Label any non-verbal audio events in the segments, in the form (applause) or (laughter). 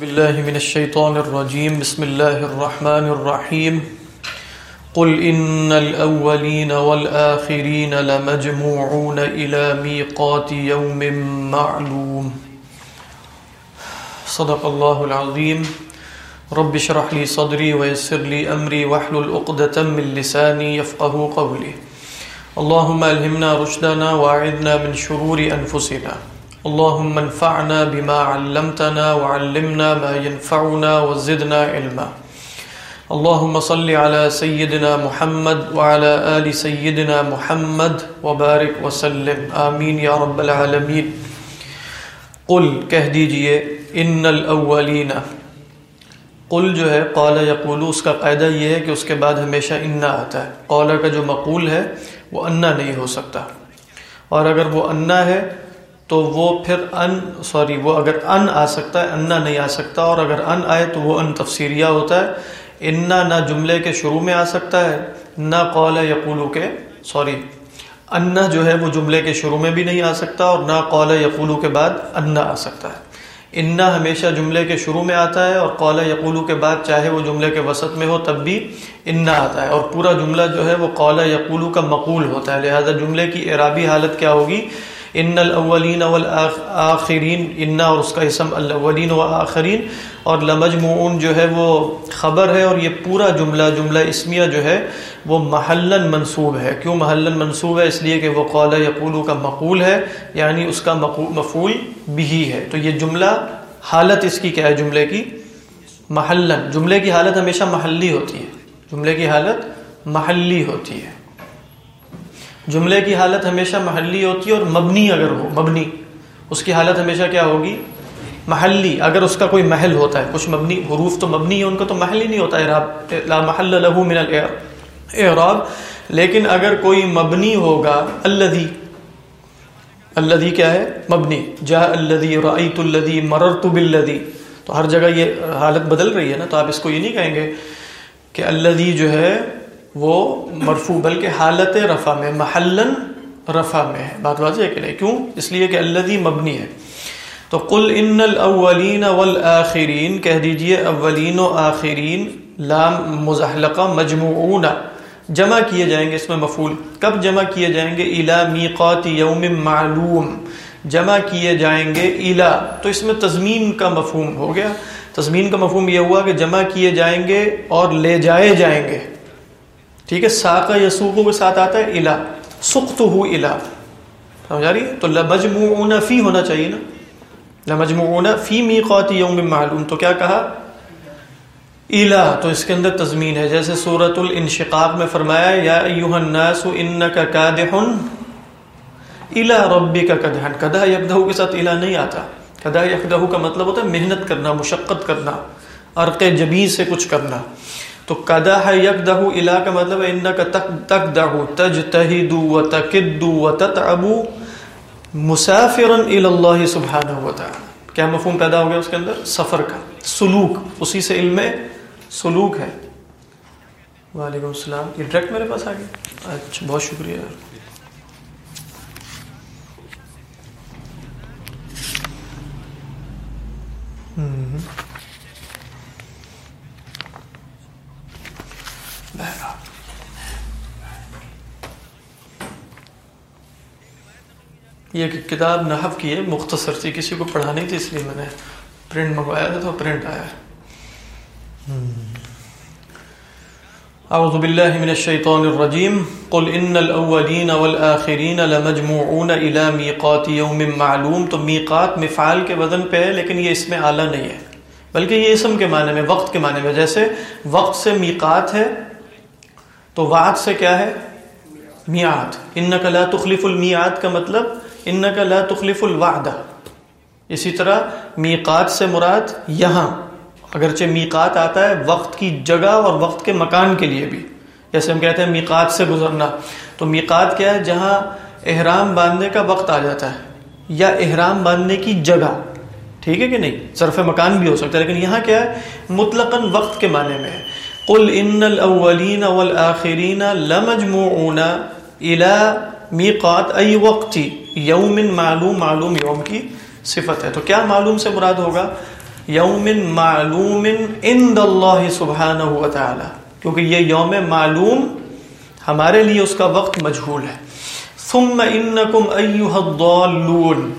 بالله من الشيطان الرجيم. بسم الله الرحمن الرحيم. قل إن الأولين والآخرين لمجموعون إلى ميقات يوم معلوم. صدق الله العظيم. رب شرح لي صدري ويسر لي أمري وحل الأقدة من لساني يفقه قولي. اللهم ألهمنا رشدنا وأعذنا من شرور أنفسنا. اللهم انفعنا بما علمتنا وعلمنا ما ينفعنا وزدنا علما. اللهم صل على سيدنا محمد وعلى آل سيدنا محمد وبارك وسلم. آمین یا رب العالمین. قل کہہ دیجیے، ان الاولین. قل جو ہے، قال یقول، اس کا قاعدہ یہ ہے کہ اس کے بعد ہمیشہ انا آتا ہے۔ قال کا جو مقول ہے، وہ انا نہیں ہو سکتا۔ اور اگر وہ انا ہے تو وہ پھر ان، سوری، وہ اگر ان آ سکتا ہے، انا نہیں آ سکتا، اور اگر ان آئے تو وہ ان تفسیریہ ہوتا ہے۔ انا نہ جملے کے شروع میں آ سکتا ہے، نہ قول یقولو کے، سوری، انا جو ہے وہ جملے کے شروع میں بھی نہیں آ سکتا، اور نہ قول یقولو کے بعد انا آ سکتا ہے۔ انا ہمیشہ جملے کے شروع میں آتا ہے، اور قول یقولو کے بعد چاہے وہ جملے کے وسط میں ہو، تب بھی انا آتا ہے۔ اور پورا جملہ جو ہے وہ قول یقولو کا مقول ہوتا ہے۔ لہذا جملے کی اعرابی حالت کیا ہوگی؟ ان الاولین والآخرین ان اور اس کا اسم الاولین والآخرین اور لمجمعون جو ہے وہ خبر ہے، اور یہ پورا جملہ جملہ اسمیہ جو ہے وہ محلن منصوب ہے۔ کیوں محلن منصوب ہے؟ اس لیے کہ وہ قول یقولو کا مقول ہے یعنی اس کا مفعول بھی ہے۔ تو یہ جملہ حالت اس کی کیا ہے؟ جملے کی محلن جملے کی حالت ہمیشہ محلی ہوتی ہے۔ جملے کی حالت محلی ہوتی ہے۔ جملے کی حالت ہمیشہ محلی ہوتی ہے اور مبنی اگر ہو، مبنی۔ اس کی حالت ہمیشہ کیا ہوگی؟ محلی۔ اگر اس کا کوئی محل ہوتا ہے، کچھ مبنی، حروف تو مبنی ہے ان کا تو محل ہی نہیں ہوتا، اعراب۔ لا محل له من الاعراب۔ لیکن اگر کوئی مبنی ہوگا، الذی الذی کیا ہے؟ مبنی۔ جاء الذی رأیت الذی مررت بالذی۔ تو ہر جگہ یہ حالت بدل رہی ہے نا، تو آپ اس کو یہ نہیں کہیں گے کہ الذی جو ہے وہ مرفوع، بلکہ حالت رفع میں، محلن رفع میں ہے۔ بات واضح ہے کہ نہیں؟ کیوں؟ اس لیے کہ الذی مبنی ہے۔ تو قل ان الاولین والآخرین، کہہ دیجیے اولین و آخرین، لام مزحلقہ مجموعون۔ جمع کیے جائیں گے اس میں مفعول۔ کب جمع کیے جائیں گے؟ الا میقات یوم معلوم۔ جمع کیے جائیں گے الا تو اس میں تضمین کا مفہوم ہو گیا۔ تضمین کا مفہوم یہ ہوا کہ جمع کیے جائیں گے اور لے جائے جائیں گے۔ ٹھیک ہے ساقا یسوقو کے ساتھ آتا ہے، الا۔ سخت ہو الا۔ سمجھ رہی تو لمجموعون فی ہونا چاہیے نا۔ لمجموعون فی میقات یوم معلوم۔ تو کیا کہا؟ الا۔ تو اس کے اندر تضمین ہے۔ جیسے سورت الانشقاق میں فرمایا، یا ایوہ الناس انکا کادحن الا ربی کا کدہن کدہ یکدہو کے ساتھ الا نہیں آتا۔ کدہ یکدہو کا مطلب ہوتا ہے محنت کرنا، مشقت کرنا، عرق جبی سے کچھ کرنا۔ تو کدا ہے یک دہو الا کا مطلب ہے ان کا تک تک دہو تج تہدو و تکدو و تتعبو مسافرا اللہ سبحانہ و تعالی۔ کیا مفہوم پیدا ہو گیا اس کے اندر؟ سفر کا، سلوک۔ اسی سے علم سلوک ہے۔ وعلیکم السلام۔ یہ ڈائریکٹ میرے پاس آ گیا۔ اچھا بہت شکریہ۔ ہوں یہ کتاب نحف کی ہے، مختصر تھی، کسی کو پڑھانی تھی اس لیے میں نے پرنٹ منگوایا تھا تو پرنٹ آیا اعوذ باللہ من الشیطان الرجیم۔ قل ان الاولین والآخرین لمجموعون الى میقات یوم معلوم۔ تو میقات مفعال کے وزن پہ ہے، لیکن یہ اس میں اعلیٰ نہیں ہے۔ بلکہ یہ اسم کے معنی میں، وقت کے معنی میں، جیسے وقت سے میقات ہے، تو وعد سے کیا ہے؟ میعاد۔ انک لا تخلف المیعاد کا مطلب انک لا تخلف الوعدہ۔ اسی طرح میقات سے مراد یہاں۔ اگرچہ میقات آتا ہے وقت کی جگہ اور وقت کے مکان کے لیے بھی۔ جیسے ہم کہتے ہیں میقات سے گزرنا۔ تو میقات کیا ہے؟ جہاں احرام باندھنے کا وقت آ جاتا ہے یا احرام باندھنے کی جگہ۔ ٹھیک ہے کہ نہیں؟ ظرف مکان بھی ہو سکتا ہے، لیکن یہاں کیا ہے؟ مطلقاً وقت کے معنی میں ہے۔ قل ان الاولین والآخرین لمجموعون الى میقات ای وقتی یوم معلوم معلوم یوم کی صفت ہے۔ تو کیا معلوم سے مراد ہوگا؟ یوم معلوم عند اللہ سبحانہ و تعالی کیونکہ یہ یوم معلوم ہمارے لیے اس کا وقت مجہول ہے۔ ثم انکم ایوہ الضالون۔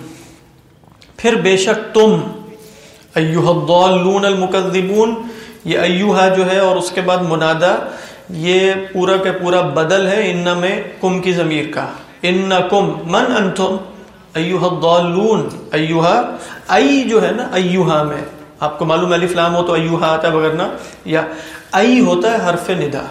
پھر بے شک تم ایوہ الضالون المکذبون، یہ ایوہ جو ہے اور اس کے بعد منادا یہ پورا کے پورا بدل ہے ان میں کم کی ضمیر کا۔ انکم من انتم ایوہ الضالون ایوہ ای جو ہے نا ایوہ میں۔ آپ کو معلوم علی فلام ہو تو ایوہ آتا ہے وغیرہ یا ای ہوتا ہے حرف ندا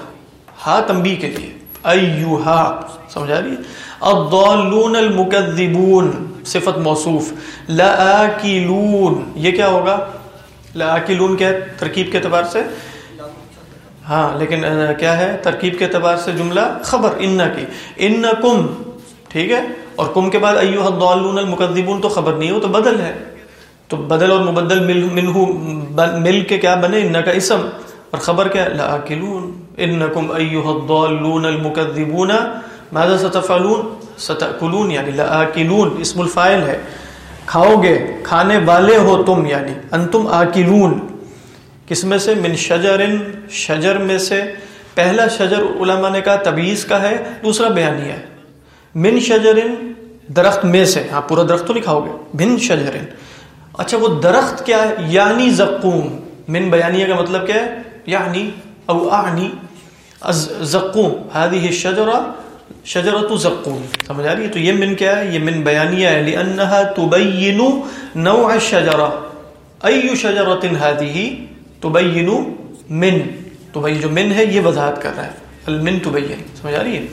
ہا تنبی کے لیے۔ ایوہ سمجھا رہی ہے؟ الضالون المکذبون، صفت موصوف۔ لآکلون، یہ کیا ہوگا؟ لآکلون کیا ترکیب کے اعتبار سے۔ ہاں لیکن کیا ہے؟ ترکیب کے اعتبار سے جملہ خبر ان کی ان کم ٹھیک ہے؟ اور کم کے بعد ایوہ الضالون المکذبون تو خبر نہیں ہو تو بدل ہے۔ تو بدل اور مبدل مل، منہو مل کے کیا بنے؟ ان کا اسم۔ اور خبر کیا؟ لآکلون انکم ایوہ الضالون المکذبون۔ ماذا ستفعلون؟ ستأکلون یعنی لآکلون اسم الفائل ہے۔ کھاؤ گے، کھانے والے ہو تم یعنی انتم آکلون۔ کس میں سے؟ من شجر شجر میں سے۔ پہلا شجر علماء نے کہا تبیز کا ہے، دوسرا بیانیہ ہے۔ من شجر درخت میں سے ہاں پورا درخت تو نہیں کھاؤ گے۔ من شجر اچھا وہ درخت کیا ہے؟ یعنی زقوم۔ من بیانیہ کا مطلب کیا ہے؟ یعنی او اعنی زقوم۔ هذه الشجره شجرۃ زقوم۔ سمجھ آ رہی ہے؟ تو یہ من کیا ہے؟ یہ من بیانیہ ہے لانها تبين نوع الشجره اي شجره هذه تبين من۔ تو بھائی، جو من ہے، یہ وضاحت کر رہا ہے۔ المن تبين۔ سمجھ آ رہی ہے؟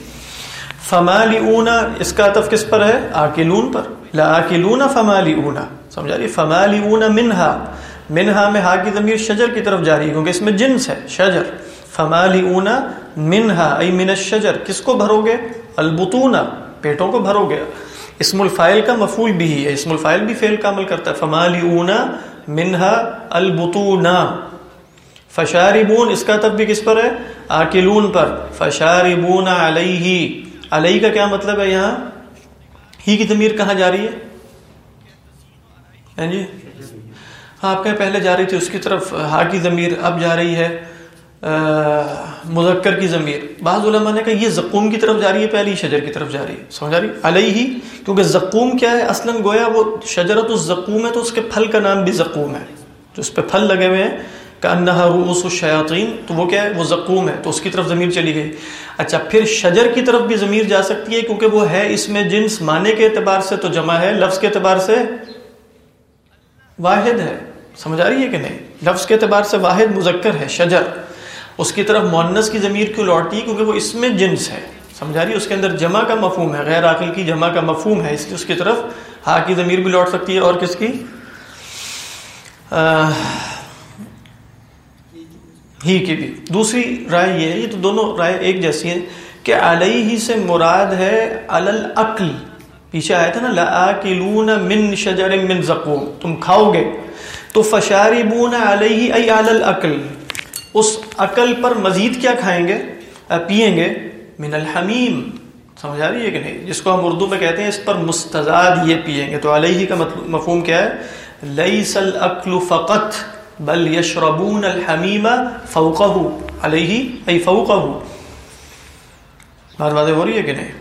فمالئون اس کا عطف کس پر ہے؟ آکلون پر. لا آکلون فمالئون سمجھ آ رہی جی؟ ہے فمالئون منها منها میں ہا کی ضمیر شجر کی طرف جاری ہے، کیونکہ اس میں جنس ہے، شجر. فمالئون منها ای من الشجر. کس کو بھرو گے البطون پیٹوں کو بھرو گے اسم الفائل کا مفعول بھی ہے اسم الفائل بھی فعل کا عمل کرتا ہے. فمالئون منها البطون فشاربون، اس کا تب بھی کس پر ہے؟ آکلون پر. فشاربون علیہ. علیہ کا کیا مطلب ہے یہاں؟ ہی کی ضمیر کہاں جا رہی ہے؟ ہاں جی؟ ہاں آپ کہیں پہلے جا رہی تھی، اس کی طرف ہا کی ضمیر اب جا رہی ہے مذکر کی ضمیر۔ بعض علماء نے کہا یہ زقوم کی طرف جا رہی ہے، پہلی شجر کی طرف جا رہی ہے۔ سمجھ رہی؟ علیہ ہی کیونکہ زقوم کیا ہے؟ اصلا گویا وہ شجرت الزقوم ہے تو اس کے پھل کا نام بھی زقوم ہے۔ جو اس پہ پھل لگے ہوئے ہیں کہ انہا روس الشیاطین، تو وہ کیا ہے؟ وہ زقوم ہے، تو اس کی طرف ضمیر چلی گئی۔ اچھا پھر شجر کی طرف بھی ضمیر جا سکتی ہے، کیونکہ وہ ہے اس میں جنس معنی کے اعتبار سے تو جمع ہے، لفظ کے اعتبار سے واحد ہے۔ سمجھ آ رہی ہے کہ نہیں؟ لفظ کے اعتبار سے واحد مذکر ہے، شجر۔ اس کی طرف مونس کی ضمیر کیوں لوٹتی ہے کیونکہ وہ اس میں جنس ہے۔ سمجھا رہی ہے؟ اس کے اندر جمع کا مفہوم ہے، غیر عاقل کی جمع کا مفہوم ہے، اس لیے اس کی طرف ہا کی ضمیر بھی لوٹ سکتی ہے، اور کس کی؟ ہی کی بھی۔ دوسری رائے یہ ہے، یہ تو دونوں رائے ایک جیسی ہیں کہ علیہ ہی سے مراد ہے العقل۔ پیچھے آیا تھا نا، لآکلون من شجر من زقوم۔ تم کھاؤ گے۔ تو فشاربون علیہ ای علی العقل۔ اس عقل پر مزید کیا کھائیں گے؟ پیئیں گے۔ من الحمیم۔ سمجھ آ رہی ہے کہ نہیں؟ جس کو ہم اردو میں کہتے ہیں، اس پر مستضاد یہ پیئیں گے۔ تو علیہ کا مفہوم کیا ہے؟ لیس العقل فقط۔ بل یشربون الحمیم فوقہ علیہ، ای فوقہ بات واضح ہو رہی ہے کہ نہیں؟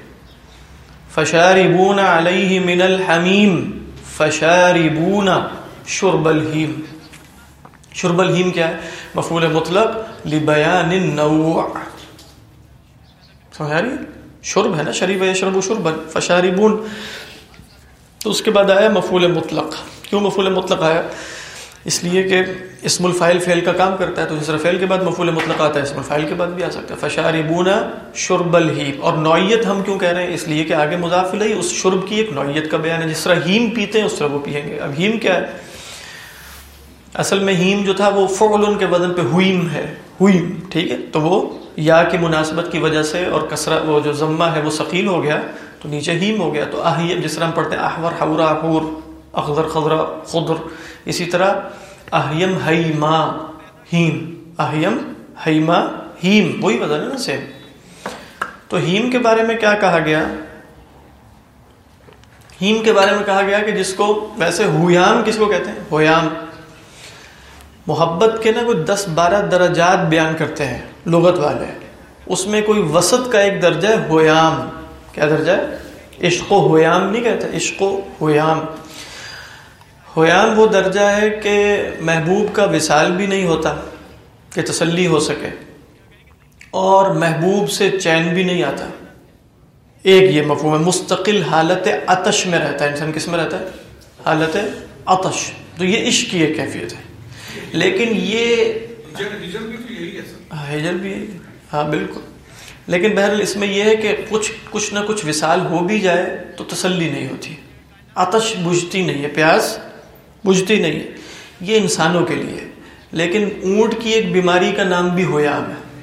فشاربون علیہ من الحمیم، فشاربون شرب الہیم۔ شرب الہیم کیا ہے؟ مفعول مطلق، لبیان النوع۔ سمجھ رہی شرب ہے نا شریب یشرب شربا، فشاربون۔ تو اس کے بعد آیا مفعول مطلق۔ کیوں مفعول مطلق آیا؟ اس لیے کہ اسم الفائل فعل کا کام کرتا ہے تو جس فعل کے بعد مفعول مطلق آتا ہے، اسم الفائل کے بعد بھی آ سکتا ہے۔ فشاربون شرب الہیم اور نوعیت ہم کیوں کہہ رہے ہیں؟ اس لیے کہ آگے مضاف الیہ اس شرب کی ایک نوعیت کا بیان ہے۔ جس طرح ہیم پیتے ہیں، اس طرح وہ پیئیں گے۔ اب ہیم کیا ہے؟ اصل میں ہیم جو تھا وہ فعل کے وزن پہ ہوئیم ہے۔ ہوئیم، ٹھیک ہے؟ تو وہ یا کی مناسبت کی وجہ سے اور کسرہ وہ جو ضمہ ہے وہ ثقیل ہو گیا، تو نیچے ہیم ہو گیا۔ تو اہیم، جس طرح ہم پڑھتے ہیں، احور، حورا، حور، اخضر، خضرا، خضر۔ اسی طرح اہیم حیما ہیم، اہیم حیما ہیم، وہی وزن ہے نا سیم تو ہیم کے بارے میں کیا کہا گیا؟ ہیم کے بارے میں کہا گیا کہ جس کو ویسے ہویام کس کو کہتے ہیں؟ ہویام. محبت کے نا کوئی دس بارہ درجات بیان کرتے ہیں لغت والے۔ اس میں کوئی وسط کا ایک درجہ ہے ہویام۔ کیا درجہ ہے؟ عشق و ہویام نہیں کہتے، عشق و ہویام۔ ہویام وہ درجہ ہے کہ محبوب کا وصال بھی نہیں ہوتا کہ تسلی ہو سکے اور محبوب سے چین بھی نہیں آتا ایک یہ مفہوم ہے مستقل حالت عطش میں رہتا ہے انسان کس میں رہتا ہے؟ حالت عطش۔ تو یہ عشق کی ایک کیفیت ہے۔ لیکن یہ ہجر بھی ہاں بالکل۔ لیکن بہرحال اس میں یہ ہے کہ کچھ کچھ نہ کچھ وصال ہو بھی جائے تو تسلی نہیں ہوتی۔ آتش بجھتی نہیں ہے پیاس بجھتی نہیں ہے۔ یہ انسانوں کے لیے۔ لیکن اونٹ کی ایک بیماری کا نام بھی ہویام ہے۔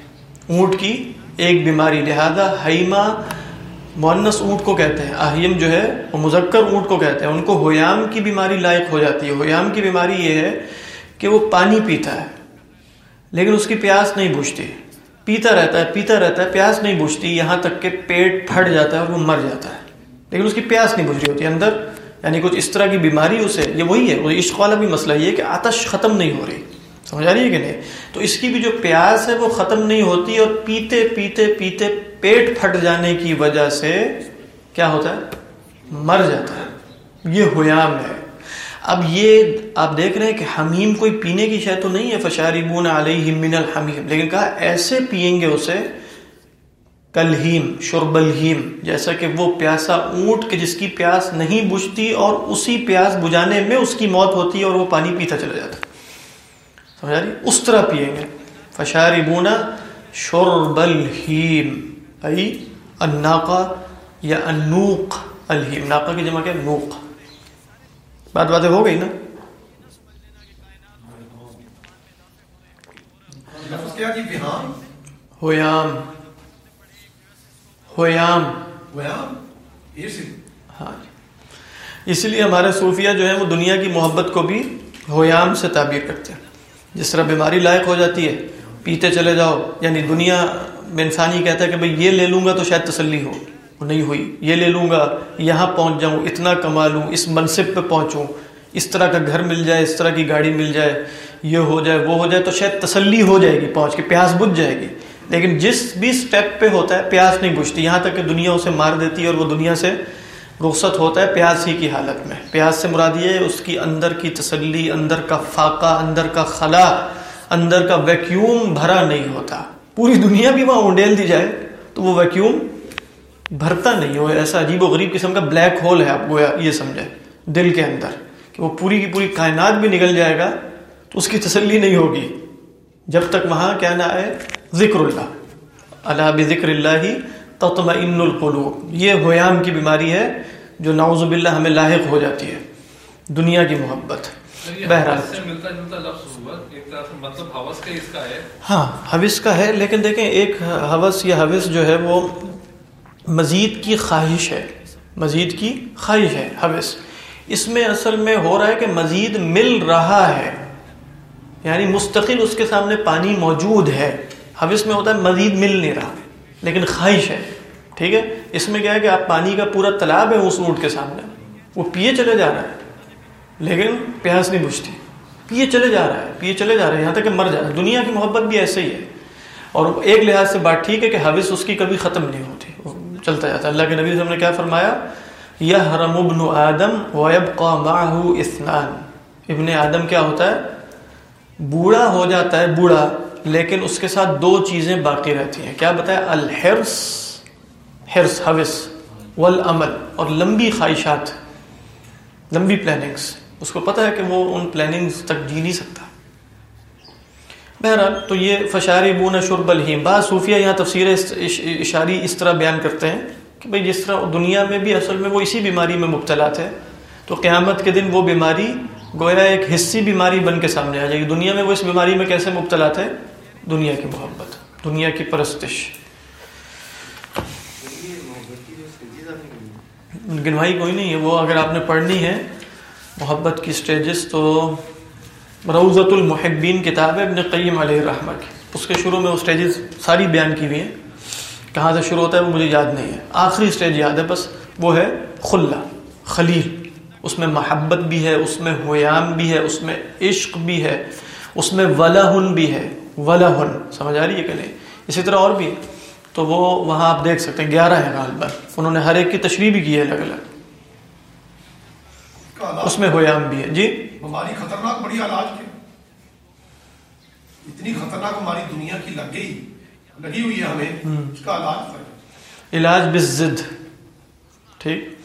اونٹ کی ایک بیماری، لہذا حیمہ مونس اونٹ کو کہتے ہیں۔ اہیم جو ہے، وہ مذکر اونٹ کو کہتے ہیں۔ ان کو ہویام کی بیماری لائق ہو جاتی ہے۔ ہویام کی بیماری یہ ہے کہ وہ پانی پیتا ہے، لیکن اس کی پیاس نہیں بوجھتی پیتا رہتا ہے، پیتا رہتا ہے، پیاس نہیں بوجھتی یہاں تک کہ پیٹ پھٹ جاتا ہے اور وہ مر جاتا ہے۔ لیکن اس کی پیاس نہیں بوجھ رہی ہوتی، اندر یعنی کچھ اس طرح کی بیماری اسے یہ وہی ہے، وہ عشق والا بھی مسئلہ یہ کہ آتش ختم نہیں ہو رہی۔ سمجھ آ رہی ہے کہ نہیں؟ تو اس کی بھی جو پیاس ہے وہ ختم نہیں ہوتی اور پیتے پیتے پیتے پیٹ پھٹ جانے کی وجہ سے کیا ہوتا ہے؟ مر جاتا ہے۔ یہ ہویام ہے۔ اب یہ آپ دیکھ رہے ہیں کہ حمیم کوئی پینے کی شے تو نہیں ہے فشاری بون علیہ من الحمیم لیکن کہا، ایسے پئیں گے اسے کلہیم شرب الہیم جیسا کہ وہ پیاسا اونٹ کے جس کی پیاس نہیں بجھتی اور اسی پیاس بجھانے میں اس کی موت ہوتی ہے اور وہ پانی پیتا چلا جاتا۔ سمجھا رہی؟ اس طرح پئیں گے۔ فشاری بونا شرب الہیم ای الناقہ یا النوق الہیم۔ ناقہ کی جمع کیا؟ نوق۔ بات باتیں ہو گئی نا؟ ہویام ہویام ہاں اس لیے ہمارے صوفیہ جو ہیں وہ دنیا کی محبت کو بھی ہویام سے تعبیر کرتے ہیں۔ جس طرح بیماری لائق ہو جاتی ہے پیتے چلے جاؤ یعنی دنیا میں انسانی کہتا ہے کہ بھائی یہ لے لوں گا تو شاید تسلی ہو۔ نہیں ہوئی۔ یہ لے لوں گا یہاں پہنچ جاؤں اتنا کما لوں اس منصب پہ پہنچوں۔ اس طرح کا گھر مل جائے اس طرح کی گاڑی مل جائے یہ ہو جائے وہ ہو جائے تو شاید تسلی ہو جائے گی پہنچ کے پیاس بجھ جائے گی۔ لیکن جس بھی سٹیپ پہ ہوتا ہے، پیاس نہیں بجھتی۔ یہاں تک کہ دنیا اسے مار دیتی ہے اور وہ دنیا سے رخصت ہوتا ہے پیاس ہی کی حالت میں۔ پیاس سے مراد یہ ہے اس کی اندر کی تسلی، اندر کا فاقہ، اندر کا خلا، اندر کا ویکیوم بھرا نہیں ہوتا۔ پوری دنیا بھی وہاں اونڈیل دی جائے تو وہ ویکیوم بھرتا نہیں ہو۔ ایسا عجیب و غریب قسم کا بلیک ہول ہے، آپ گویا یہ سمجھے دل کے اندر کہ وہ پوری کی پوری کائنات بھی نکل جائے گا تو اس کی تسلی نہیں ہوگی۔ جب تک وہاں کیا نہ آئے ذکر اللہ. اللہ بکر اللہ تطمئن القلوب. یہ ہویام کی بیماری ہے جو نعوذ باللہ ہمیں لاحق ہو جاتی ہے. دنیا کی محبت. بہرحال. ہاں حوث کا ہے لیکن دیکھیں ایک حوث یا حوث جو ہے وہ مزید کی خواہش ہے. مزید کی خواہش ہے حوث اس میں اصل میں ہو رہا ہے کہ مزید مل رہا ہے. یعنی مستقل اس کے سامنے پانی موجود ہے. حوث میں ہوتا ہے مزید مل نہیں رہا، لیکن خواہش ہے، ٹھیک ہے؟ اس میں کیا ہے کہ آپ پانی کا پورا تالاب ہے اس اونٹ کے سامنے، وہ پیے چلے جا رہا ہے، لیکن پیاس نہیں بجھتی۔ پیے چلے جا رہا ہے، پیے چلے جا رہا ہے، یہاں تک کہ مر جا رہا ہے۔ دنیا کی محبت بھی ایسے ہی ہے۔ اور ایک لحاظ سے بات ٹھیک ہے کہ حوث اس کی کبھی ختم نہیں ہوتی چلتا جاتا ہے۔ اللہ کے نبی صاحب نے کیا فرمایا؟ یہ حرم ابن آدم ویب قاماہ اسنان ابن آدم کیا ہوتا ہے؟ بوڑھا ہو جاتا ہے، بوڑھا۔ لیکن اس کے ساتھ دو چیزیں باقی رہتی ہیں۔ کیا بتایا الحرس حرس حوث، والعمل اور لمبی خواہشات، لمبی پلاننگز اس کو پتہ ہے کہ وہ ان پلاننگز تک جی نہیں سکتا۔ بہرحال تو یہ فشاری بون شرب الحیم بعض صوفیہ یہاں تفسیر اشاری اس طرح بیان کرتے ہیں کہ بھئی جس طرح دنیا میں بھی اصل میں وہ اسی بیماری میں مبتلا تھے، تو قیامت کے دن وہ بیماری گویا ایک حصی بیماری بن کے سامنے آ جائے گی۔ دنیا میں وہ اس بیماری میں کیسے مبتلا تھے؟ دنیا کی محبت، دنیا کی پرستش۔ گنوائی کوئی نہیں ہے۔ وہ اگر آپ نے پڑھنی ہے محبت کی سٹیجز تو روزت المحبین کتاب ہے ابن قیم علیہ الرحمہ کی۔ اس کے شروع میں وہ سٹیجز ساری بیان کی ہوئی ہیں۔ کہاں سے شروع ہوتا ہے وہ مجھے یاد نہیں ہے۔ آخری سٹیج یاد ہے، بس وہ ہے خلا خلیل۔ اس میں محبت بھی ہے اس میں ہویام بھی ہے اس میں عشق بھی ہے اس میں ولہن بھی ہے۔ ولہن سمجھ آ رہی ہے کہ نہیں؟ اسی طرح اور بھی۔ ہے تو وہ وہاں آپ دیکھ سکتے ہیں گیارہ ہے غالباً۔ انہوں نے ہر ایک کی تشریح بھی کی ہے الگ الگ۔ اس میں ہویام بھی ہے۔ جی؟ بیماری خطرناک بڑی علاج کے۔ اتنی خطرناک بیماری دنیا کی لگ گئی لگی ہوئی ہے ہمیں۔ اس کا علاج علاج بالزد ٹھیک؟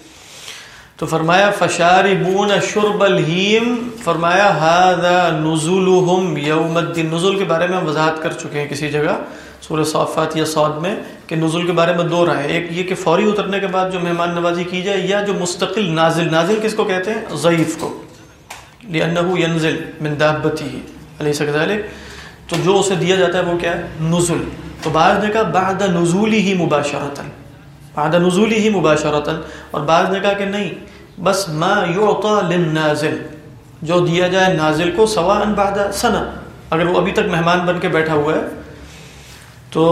تو فرمایا، فشاربون شرب الہیم فرمایا، هذا نزولهم یوم الدین نزول کے بارے میں ہم وضاحت کر چکے ہیں کسی جگہ، سورہ صافات یا سعود میں، کہ نزول کے بارے میں دو رائے ایک یہ کہ فوری اترنے کے بعد جو مہمان نوازی کی جائے یا جو مستقل نازل نازل کس کو کہتے ہیں؟ ضعیف کو، لأنه ينزل من دابته، علیہ كذلك تو جو اسے دیا جاتا ہے وہ کیا ہے؟ نزل، تو بعض نے کہا، بعد نزولی ہی مباشرتاً بعد نزولی ہی مباشرتاً، اور بعض نے کہا کہ نہیں، بس ما یعطا للنازل، جو دیا جائے نازل کو سواء بعد سنہ، اگر وہ ابھی تک مہمان بن کے بیٹھا ہوا ہے، تو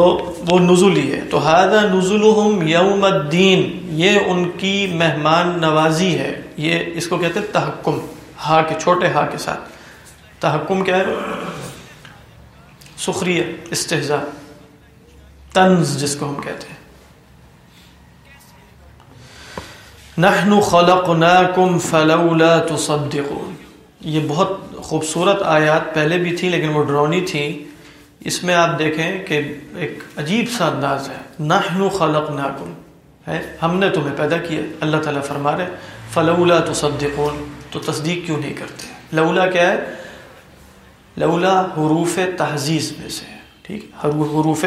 وہ نزولی ہے۔ تو ہادہ نزلہم یوم الدین، یہ ان کی مہمان نوازی ہے۔ یہ اس کو کہتے ہیں تحکم، ہا کے، چھوٹے ہا کے ساتھ۔ تحکم کیا ہے؟ سخریہ استحضاء طنز جس کو ہم کہتے ہیں۔ نحن خلقناکم فلولا تصدقون۔ یہ بہت خوبصورت آیات پہلے بھی تھی لیکن وہ ڈرونی تھی۔ اس میں آپ دیکھیں کہ ایک عجیب سا انداز ہے۔ نحن خلقناکم۔ ہے، ہم نے تمہیں پیدا کیا۔ اللہ تعالیٰ فرما رہے فلولا تصدقون۔ تو تصدیق کیوں نہیں کرتے؟ لولا کیا ہے؟ لولا حروف تحزیز میں سے۔ ٹھیک؟ حروف،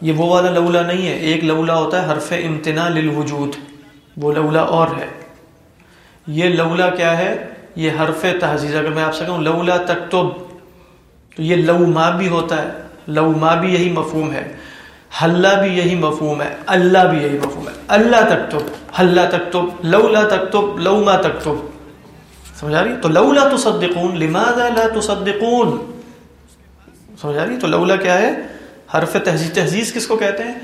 یہ وہ والا لولا نہیں ہے۔ ایک لولا ہوتا ہے، حرف امتناع للوجود۔ وہ لولا اور ہے۔ یہ لولا کیا ہے؟ یہ حرف تحزیز اگر میں آپ سے کہوں لولا تکتب، تو یہ لو ما بھی ہوتا ہے۔ لو ما بھی یہی مفہوم ہے۔ حلہ بھی یہی مفہوم ہے۔ اللہ بھی یہی مفہوم ہے۔ اللہ تکتب حلہ تکتب، لولا تکتب، لو ما تکتب۔ سمجھا رہی؟ تو لولا تصدقون، لماذا لا تصدقون؟ سمجھا رہی؟ تو لولا کیا ہے؟ حرف تہذیب۔ تہذیب کس کو کہتے ہیں؟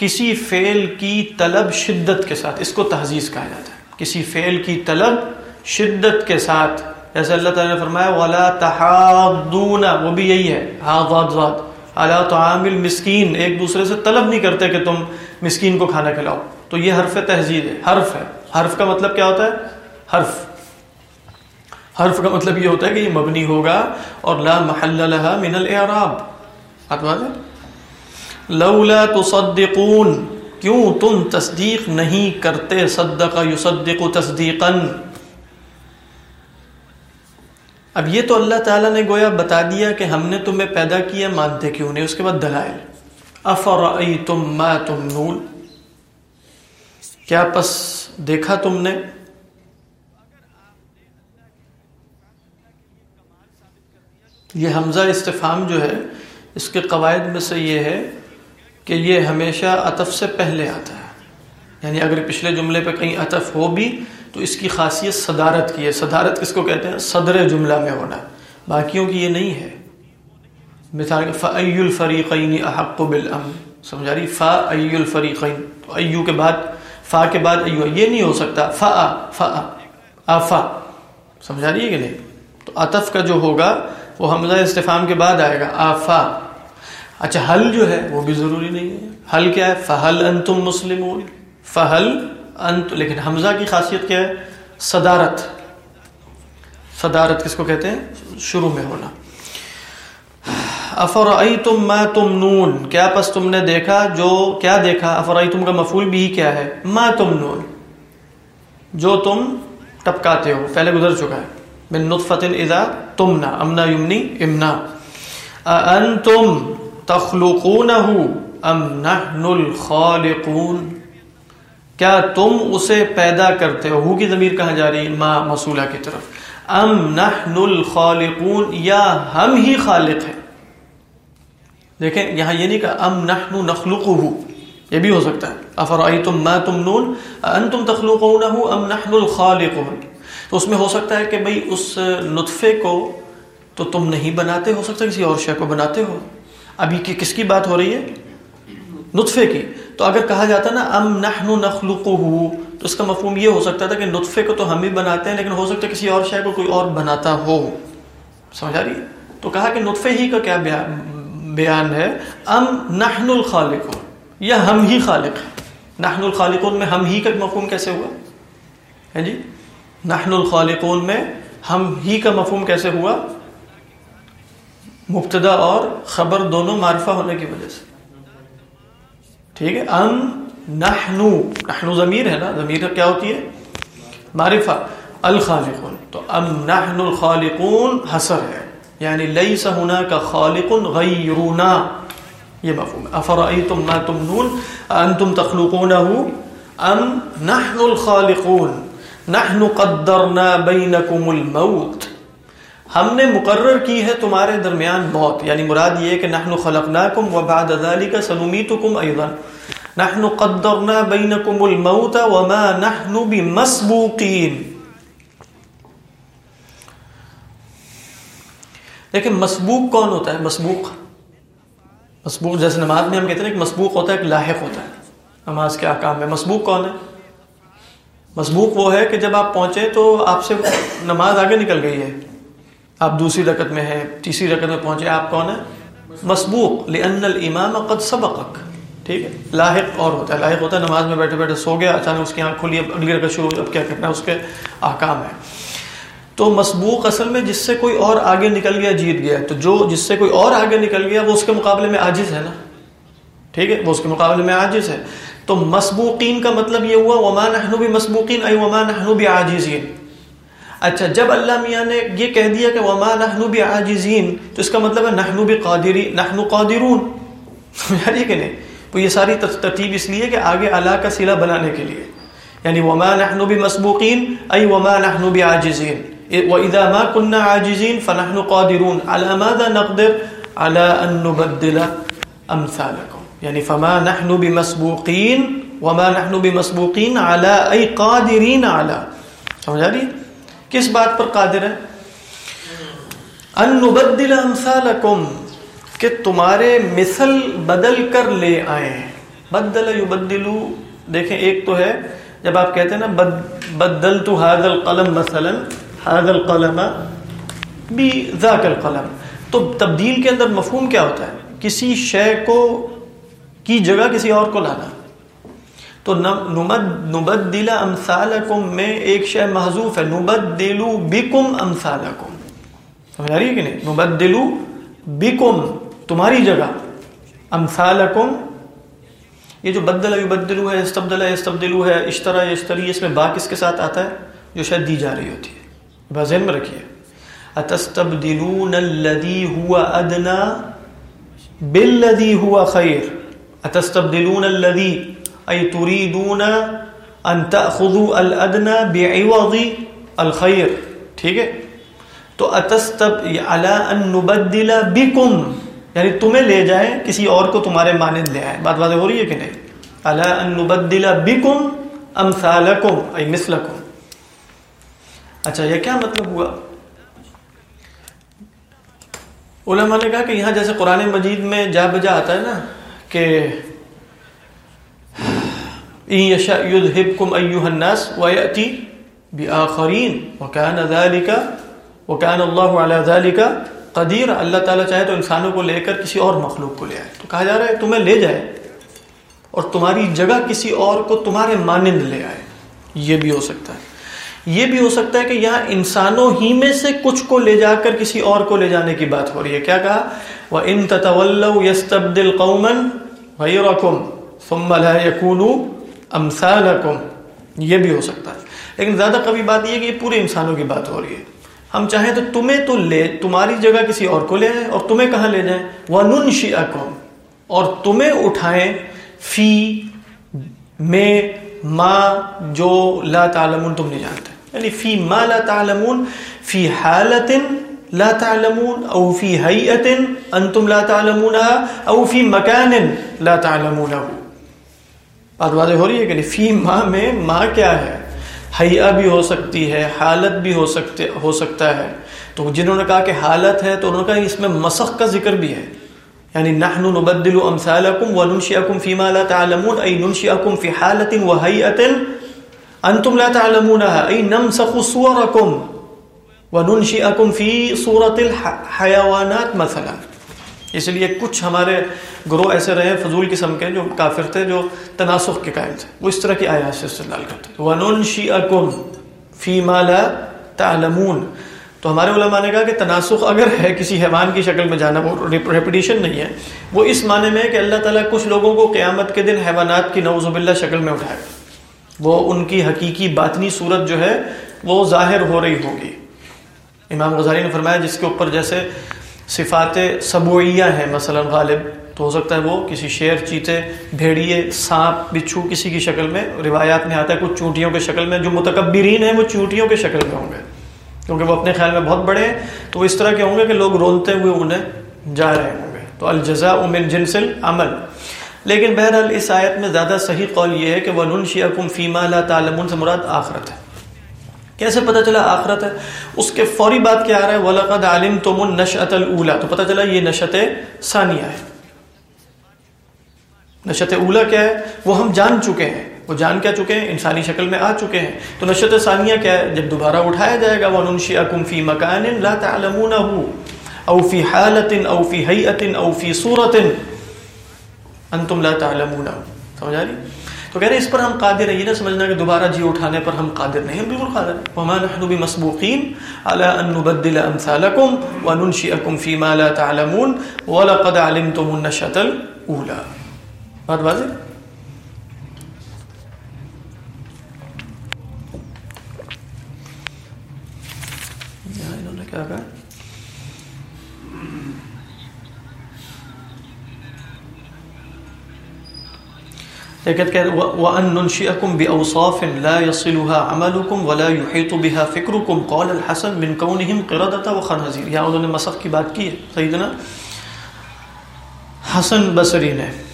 کسی فعل کی طلب شدت کے ساتھ، اس کو تہذیب کہا جاتا ہے۔ کسی فعل کی طلب شدت کے ساتھ، جیسے اللہ تعالیٰ نے فرمایا، ولا تحاضون وہ بھی یہی ہے ہاں ضاد ضاد الا طعام المسکین ایک دوسرے سے طلب نہیں کرتے کہ تم مسکین کو کھانا کھلاؤ۔ تو یہ حرف تہذیب ہے، حرف ہے۔ حرف کا مطلب کیا ہوتا ہے؟ حرف۔ حرف کا مطلب یہ ہوتا ہے کہ یہ مبنی ہوگا اور لا محل لها من الاعراب ہے لولا تصدقون، کیوں تم تصدیق نہیں کرتے؟ صدق یصدق تصدیقا۔ اب یہ تو اللہ تعالیٰ نے گویا بتا دیا کہ ہم نے تمہیں پیدا کیا، مانتے کیوں نہیں؟ اس کے بعد دلائل۔ افرأیتم ما تمنون؟ کیا پس دیکھا تم نے؟ یہ حمزہ استفام جو ہے، اس کے قواعد میں سے یہ ہے کہ یہ ہمیشہ عطف سے پہلے آتا ہے۔ یعنی اگر پچھلے جملے پہ کہیں عطف ہو بھی، تو اس کی خاصیت صدارت کی ہے۔ صدارت کس کو کہتے ہیں؟ صدر جملہ میں ہونا۔ باقیوں کی یہ نہیں ہے۔ مثال فعی الفریقین احق بالامن سمجھا رہی؟ فا ای الفریقین تو ایو کے بعد، فا کے بعد ایو یہ نہیں ہو سکتا۔ فا فا آفا۔ سمجھا رہی ہے کہ نہیں؟ تو عطف کا جو ہوگا، وہ حمزہ استفام کے بعد آئے گا۔ آفا۔ اچھا حل جو ہے وہ بھی ضروری نہیں ہے۔ حل کیا ہے؟ فہل انتم مسلمون۔ فہل انت، لیکن حمزہ کی خاصیت کیا ہے؟ صدارت۔ صدارت کس کو کہتے ہیں؟ شروع میں ہونا۔ افرائیتم ما تمنون۔ کیا پس تم نے دیکھا؟ جو کیا دیکھا؟ افرائیتم کا مفعول بھی کیا ہے؟ ما تمنون۔ جو تم ٹپکاتے ہو، پہلے گزر چکا ہے۔ من نطفت اذا تمنا، امنا یمنی امنا۔ انتم تخلقونه ام نحن الخالقون؟ کیا تم اسے پیدا کرتے ہو؟ ہو کی ضمیر کہاں جا رہی ما مسولہ کی طرف۔ ام نحن الخالقون، یا ہم ہی خالق ہیں۔ دیکھیں، یہاں یہ نہیں کہا ام نحن نخلقه یہ بھی ہو سکتا ہے۔ افرائیتم ما تمنون؟ انتم تخلقونه ام نحن الخالقون۔ تو اس میں ہو سکتا ہے کہ بھئی اس نطفے کو تو تم نہیں بناتے، ہو سکتا کسی اور شے کو بناتے ہو۔ ابھی کی کس کی بات ہو رہی ہے؟ نطفے کی۔ تو اگر کہا جاتا نا، ام نحن نخلقه تو اس کا مفہوم یہ ہو سکتا تھا کہ نطفے کو تو ہم ہی بناتے ہیں، لیکن ہو سکتا ہے کسی اور شے کو کوئی اور بناتا ہو۔ سمجھ آ رہی ہے؟ تو کہا کہ نطفے ہی کا کیا بیان ہے؟ ام نحن الخالقون، یا ہم ہی خالق ہیں۔ نحن الخالقون میں ہم ہی کا مفہوم کیسے ہوا؟ ہے جی؟ نحن الخالقون میں ہم ہی کا مفہوم کیسے ہوا؟ مبتدا اور خبر دونوں معرفہ ہونے کی وجہ سے۔ ٹھیک ہے؟ ام نحنو نحنو ضمیر ہے نا؟ ضمیر کیا ہوتی ہے؟ معرفہ۔ الخالقون۔ تو ام نحن الخالقون حسر ہے۔ یعنی لیس ہونا کا خالق غیرونا۔ یہ مفہوم ہے۔ افرائیتم ما تمنون؟ انتم تخلقونه؟ ام نحن الخالقون۔ نحن قدرنا بینکم الموت۔ ہم نے مقرر کی ہے تمہارے درمیان موت۔ یعنی مراد یہ کہ نحن خلقناکم وبعد ذلك سنمیتکم ایضا۔ نحن قدرنا بینکم الموت وما نحن بمسبوقین۔ لیکن مسبوق کون ہوتا ہے؟ مسبوق۔ مسبوق جیسے نماز میں ہم کہتے ہیں کہ مسبوق ہوتا ہے، ایک لاحق ہوتا ہے۔ نماز کے احکام میں مسبوق کون ہے؟ مسبوق وہ ہے کہ جب آپ پہنچے تو آپ سے نماز آگے نکل گئی ہے۔ آپ دوسری رکت میں ہیں، تیسری رکت میں پہنچے، آپ کون ہیں؟ مسبوق، لأن الامام قد سبقک ٹھیک ہے؟ لاحق اور ہوتا ہے۔ لاحق ہوتا ہے، نماز میں بیٹھے بیٹھے سو گیا، اچانک اس کی آنکھ کھلی، اب اگلی رکت شروع اب کیا کرنا ہے؟ اس کے احکام ہے تو مسبوق اصل میں جس سے کوئی اور آگے نکل گیا، جیت گیا۔ تو جو جس سے کوئی اور آگے نکل گیا، وہ اس کے مقابلے میں عاجز ہے نا؟ ٹھیک ہے؟ وہ اس کے مقابلے میں عاجز ہے۔ تو مسبوقین کا مطلب یہ ہوا، وما نحنو بھی مسبوقین ای وما نحنو بھی عاجزین اچھا جب اللہ میاں نے یہ کہہ دیا کہ وما نحنو بھی عاجزین تو اس کا مطلب ہے نحنو بھی قادری نحنو قادرون۔ سمجھا (laughs) یعنی کہ نہیں تو یہ ساری ترتیب اس لیے کہ آگے اللہ کا سلا بنانے کے لیے۔ یعنی وما نحنو بھی مسبوقین ای وما نحنو بھی عاجزین وَإِذَا مَا كُنَّا عَاجِزِينَ فَنَحْنُ قَادِرُونَ۔ عَلَى مَاذَا نَقْدِرْ؟ عَلَى أَن نُبَدِّلَ أَمْثَالَكُمْ۔ یعنی فَمَا نَحْنُ بِمَسْبُوقِينَ، وَمَا نَحْنُ بِمَسْبُوقِينَ عَلَى أَيْ قَادِرِينَ عَلَى۔ سمجھا دی کس بات پر قادر ہے ان نبدل امثالکم، کہ تمہارے مثل بدل کر لے آئیں بدل یبدلو، دیکھیں ایک تو ہے، جب آپ کہتے ہیں نا بدلت هذا القلم مثلا هذا القلم بذاك القلم۔ تو تبدیل کے اندر مفہوم کیا ہوتا ہے؟ کسی شے کو، کی جگہ کسی اور کو لانا۔ تو نمد نبدل امثالکم میں ایک شے محذوف ہے. نبدلو بکم امثالکم سمجھ رہی ہے کہ نہیں؟ نبدلو بکم، تمہاری جگہ. امثالکم یہ جو بدل یبدلو ہے، استبدل ہے، استبدلو ہے اشترا اشتری اس میں با کس کے ساتھ آتا ہے؟ جو شاید دی جا رہی ہوتی ہے. ذہن میں رکھیے. اتستبدلون الذي هو ادنى بالذي هو خير؟ اتستبدلون الذي اي تريدون ان تاخذوا الادنى بعوض الخير. ٹھیک ہے؟ تو اتستب على ان نبدل بكم. یعنی تمہیں لے جائیں، کسی اور کو تمہارے مانند لے آئے بات واضح ہو رہی ہے کہ نہیں؟ على ان نبدل بكم امثالكم اي مثلكم. اچھا یہ کیا مطلب ہوا؟ علماء نے کہا کہ یہاں جیسے قرآن مجید میں جا بجا آتا ہے نا کہ يذهبكم ايها الناس وياتي باخرين وكان ذلك وكان الله على ذلك قدیر اللہ تعالیٰ چاہے تو انسانوں کو لے کر کسی اور مخلوق کو لے آئے۔ تو کہا جا رہا ہے تمہیں لے جائے اور تمہاری جگہ کسی اور کو تمہارے مانند لے آئے۔ یہ بھی ہو سکتا ہے۔ یہ بھی ہو سکتا ہے کہ یہاں انسانوں ہی میں سے کچھ کو لے جا کر کسی اور کو لے جانے کی بات ہو رہی ہے۔ کیا کہا؟ وہ ان تطول یستبدل قومن غیرکم ثم لا یکونو امثالکم، یہ بھی ہو سکتا ہے۔ لیکن زیادہ کبھی بات یہ کہ یہ پورے انسانوں کی بات ہو رہی ہے۔ ہم چاہیں تو تمہیں تو لے، تمہاری جگہ کسی اور کو لے آئیں اور تمہیں کہاں لے جائیں؟ وَنُنْشِئَكُمْ، اور تمہیں اٹھائیں فی میں ما جو لا تعلمون تم نہیں جانتے۔ یعنی فی ما لا تعلمون، فی حالت لا تعلمون، او فی حیعت انتم لا تعلمونها او فی مکان لا تعلمونه بات واضح ہو رہی ہے کہ نہیں؟ فی ما میں ما کیا ہے؟ حیعہ بھی ہو سکتی ہے، حالت بھی ہو سکتے، ہو سکتا ہے۔ تو جنہوں نے کہا کہ حالت ہے، تو انہوں نے کہا اس میں مسخ کا ذکر بھی ہے۔ یعنی نحن نبدل امثالکم وننشئکم فیما لا تعلمون، ای ننشئکم فی حالت و حیعت انتم لا تعلمونها ای نمسخ صورکم وَنُنْشِئَكُمْ فِي صُورَةِ الْحَيَوَانَاتِ مثلا۔ اس لیے کچھ ہمارے گروہ ایسے رہے فضول قسم کے جو کافر تھے، جو تناسخ کے قائل تھے۔ وہ اس طرح کی آیات سے استدلال کرتے تھے وَنُنْشِئَكُمْ فِي مَا لَا تَعْلَمُونَ۔ تو ہمارے علماء نے کہا کہ تناسخ اگر ہے کسی حیوان کی شکل میں جانا، وہ ریپیٹیشن نہیں ہے۔ وہ اس معنی میں کہ اللہ تعالیٰ کچھ لوگوں کو قیامت کے دن حیوانات کی نوز باللہ شکل میں اٹھائے۔ گا وہ ان کی حقیقی باطنی صورت جو ہے، وہ ظاہر ہو رہی ہوگی۔ امام غزالی نے فرمایا، جس کے اوپر جیسے صفات سبوعیہ ہیں، مثلا غالب، تو ہو سکتا ہے وہ کسی شیر، چیتے، بھیڑیے، سانپ، بچھو، کسی کی شکل میں روایات میں آتا ہے، کچھ چونٹیوں کے شکل میں، جو متکبرین ہیں وہ چونٹیوں کے شکل میں ہوں گے، کیونکہ وہ اپنے خیال میں بہت بڑے ہیں، تو وہ اس طرح کے ہوں گے کہ لوگ رونتے ہوئے انہیں جا رہے ہوں گے۔ تو الجزا من جنس العمل۔ لیکن بہرحال اس آیت میں زیادہ صحیح قول یہ ہے کہ وہ ننشیکم فیما لا تعلمون، سے مراد آخرت ہے۔ کیسے پتہ چلا آخرت ہے؟ اس کے فوری بات کیا آ رہا ہے؟ وَلَقَدْ عَلِمْتُمُ النَّشْأَةَ الْأُولَى۔ تو پتہ چلا یہ نشت ثانیہ ہے۔ نشت اولا کیا ہے؟ وہ ہم جان چکے ہیں۔ وہ جان کیا چکے ہیں؟ انسانی شکل میں آ چکے ہیں۔ تو نشت ثانیہ کیا ہے؟ جب دوبارہ اٹھایا جائے گا، وَنُنْشِئَكُمْ فِي مَكَانٍ لَا تَعْلَمُونَهُ۔ او فی حالت او فی حیت او فی صورت انتم لا تعلمون سمجھ آ رہی؟ تو کہہ رہے اس پر ہم قادر ہیں، یہ نہ سمجھنا کہ دوبارہ جی اٹھانے پر ہم قادر نہیں ہم بالکل قادر ہیں۔ وما نحن بمسبوقین على ان نبدل امثالکم وننشئکم فيما لا تعلمون ولقد علمتم النشأة الاولى بات واضح؟ کیا کہا؟ وَأَن نُنْشِئَكُمْ بِأَوْصَافٍ لَا يَصِلُهَا عَمَلُكُمْ وَلَا يُحِيطُ بِهَا فِكْرُكُمْ قَالَ الْحَسَنْ مِنْ كَوْنِهِمْ یہاں انہوں نے مسخ کی بات کی ہے سیدنا حسن بصری نے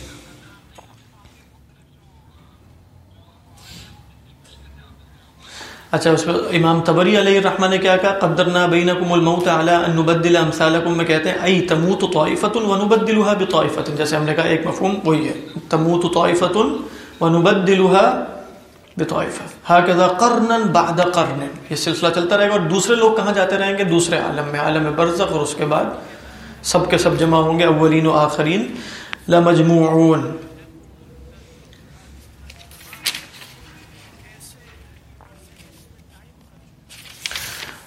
اچھا اس پر امام تبری علیہ الرحمہ نے کیا کہا؟ قدرنا بینکم الموت علی ان نبدل امثالکم، میں کہتے ہیں، ای تموت طائفۃ ونبدلها بطائفۃ جیسے ہم نے کہا، ایک مفہوم وہی ہے، تموت طائفۃ ونبدلها بطائفہ. ہکذا قرنا بعد قرن. یہ سلسلہ چلتا رہے گا اور دوسرے لوگ کہاں جاتے رہیں گے؟ دوسرے عالم میں، عالم برزخ اور اس کے بعد سب کے سب جمع ہوں گے، اولین و آخرین. لمجموعون.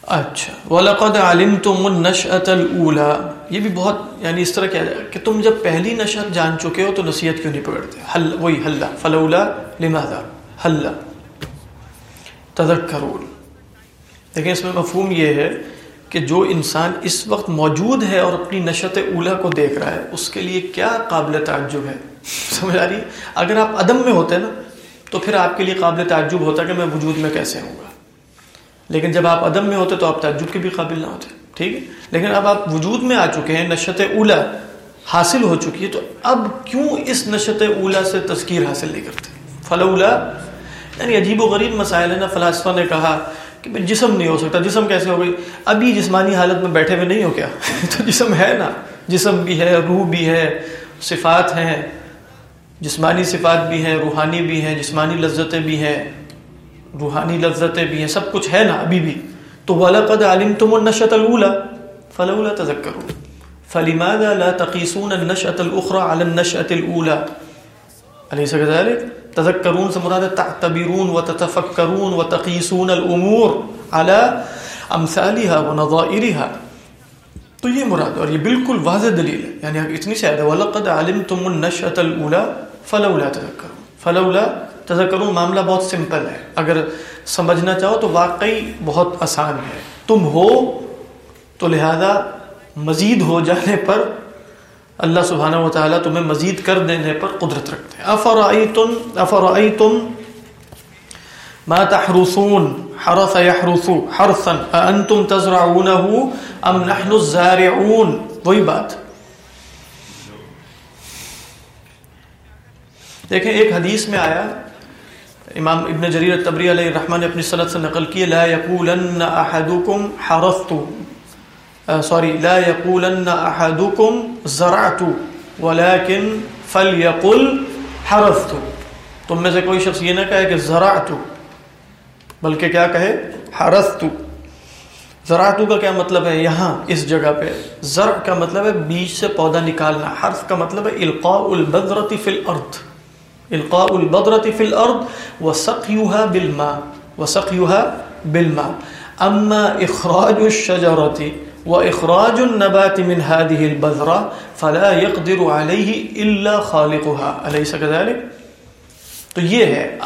اچھا۔ وَلَقَدْ عَلِمْتُمُ النَّشْأَةَ الْأُولَى۔ یہ بھی بہت یعنی اس طرح کیا جائے کہ تم جب پہلی نشأت جان چکے ہو تو نصیحت کیوں نہیں پکڑتے؟ حل، وہی حلہ فلولا لماذا؟ حلہ تذکرون۔ لیکن اس میں مفہوم یہ ہے کہ جو انسان اس وقت موجود ہے اور اپنی نشت اولا کو دیکھ رہا ہے، اس کے لیے کیا قابل تعجب ہے؟ (laughs) سمجھ آ رہی؟ اگر آپ عدم میں ہوتے نا، تو پھر آپ کے لیے قابل تعجب ہوتا کہ میں وجود میں کیسے ہوں گا؟ لیکن جب آپ عدم میں ہوتے تو آپ تعجب کے بھی قابل نہ ہوتے، ٹھیک ہے؟ لیکن اب آپ وجود میں آ چکے ہیں نشت اولا حاصل ہو چکی ہے، تو اب کیوں اس نشت اولا سے تذکیر حاصل نہیں کرتے؟ فلولا یعنی عجیب و غریب مسائل ہے نا، فلاسفہ نے کہا کہ جسم نہیں ہو سکتا، جسم کیسے ہو گئی؟ ابھی جسمانی حالت میں بیٹھے ہوئے نہیں ہو کیا؟ (laughs) تو جسم ہے نا، جسم بھی ہے، روح بھی ہے، صفات ہیں، جسمانی صفات بھی ہیں، روحانی بھی ہیں، جسمانی لذتیں بھی ہیں۔ روحانی لذتیں بھی ہیں، سب کچھ ہے نا ابھی بھی۔ تو وَلَقَدْ عَلِمْتُمُ النَّشَةَ الْأُولَى، فَلَوْلَا تَذَكَّرُونَ۔ فَلِمَاذَا لَا تَقِيسُونَ النَّشَأَةَ الْأُخْرَى عَلَى النَّشَأَةِ الْأُولَى؟ أليس كذلك؟ تذكرون سے مراد تعتبرون وتتفكرون وتقيسون الامور على امثالها ونظائرها۔ تو یہ مراد اور یہ بالکل واضح دلیل ہے۔ یعنی اتنی سی ہے، ولقد علمتم النشأة الاولى فلولا تذكرون۔ فلولا تذکرون معاملہ بہت سمپل ہے۔ اگر سمجھنا چاہو تو واقعی بہت آسان ہے۔ تم ہو تو لہذا مزید ہو جانے پر اللہ سبحانہ و تعالیٰ تمہیں مزید کر دینے پر قدرت رکھتے ہیں۔ افرائیتم افرائیتم ما تحرسون حرث يحرث حرثا انتم تزرعونه ام نحن الزارعون؟ وہی بات۔ دیکھیں، ایک حدیث میں آیا امام ابن جریر الطبری علیہ الرحمن نے اپنی صنعت سے نقل کی لا یقولن احدکم حرثت سوری، لا یقولن احدکم زرعت ولكن فليقل حرثت تم میں سے کوئی شخص یہ نہ کہے کہ زرعت، بلکہ کیا کہے؟ حرثت زراعتو کا کیا مطلب ہے؟ یہاں، اس جگہ پہ. زرع کا مطلب ہے بیج سے پودا نکالنا، حرف کا مطلب ہے القاء البذرة فی الارض. القاء البذرة فی الارض وسقیها بالماء وسقیها بالماء. اما اخراج الشجرة واخراج النبات من هذه البذرة فلا يقدر عليه الا خالقها. اليس كذلك؟ تو یہ ہے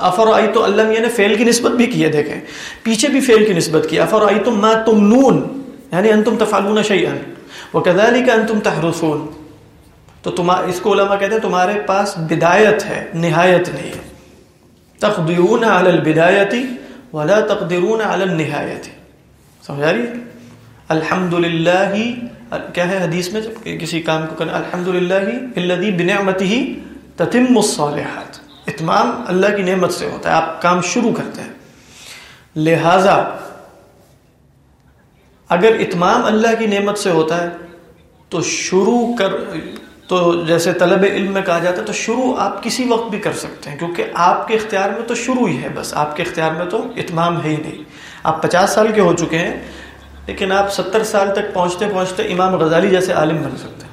افر آئی تو اللہ نے فیل کی نسبت بھی کی ہے، دیکھیں۔ پیچھے بھی فیل کی نسبت کی۔ افر آئی تم ما تم نون یعنی انتم تفعلون شیئا، وکذالک انتم تحرسون تو تم اس کو علماء کہتے ہیں تمہارے پاس بدایت ہے، نہایت نہیں ہے۔ تقدرون علی البدایتی ولا تقدرون علی النہایتی۔ سمجھا رہی ہے؟ الحمدللہ، کیا ہے حدیث میں جب کسی کام کو کرنا؟ الحمدللہ الذی بنعمتہ تتم الصالحات۔ اتمام اللہ کی نعمت سے ہوتا ہے، آپ کام شروع کرتے ہیں۔ لہذا، اگر اتمام اللہ کی نعمت سے ہوتا ہے، تو شروع کر تو جیسے طلب علم میں کہا جاتا ہے تو شروع آپ کسی وقت بھی کر سکتے ہیں، کیونکہ آپ کے اختیار میں تو شروع ہی ہے بس۔ آپ کے اختیار میں تو اتمام ہے ہی نہیں۔ آپ پچاس سال کے ہو چکے ہیں، لیکن آپ ستر سال تک پہنچتے پہنچتے امام غزالی جیسے عالم بن سکتے ہیں۔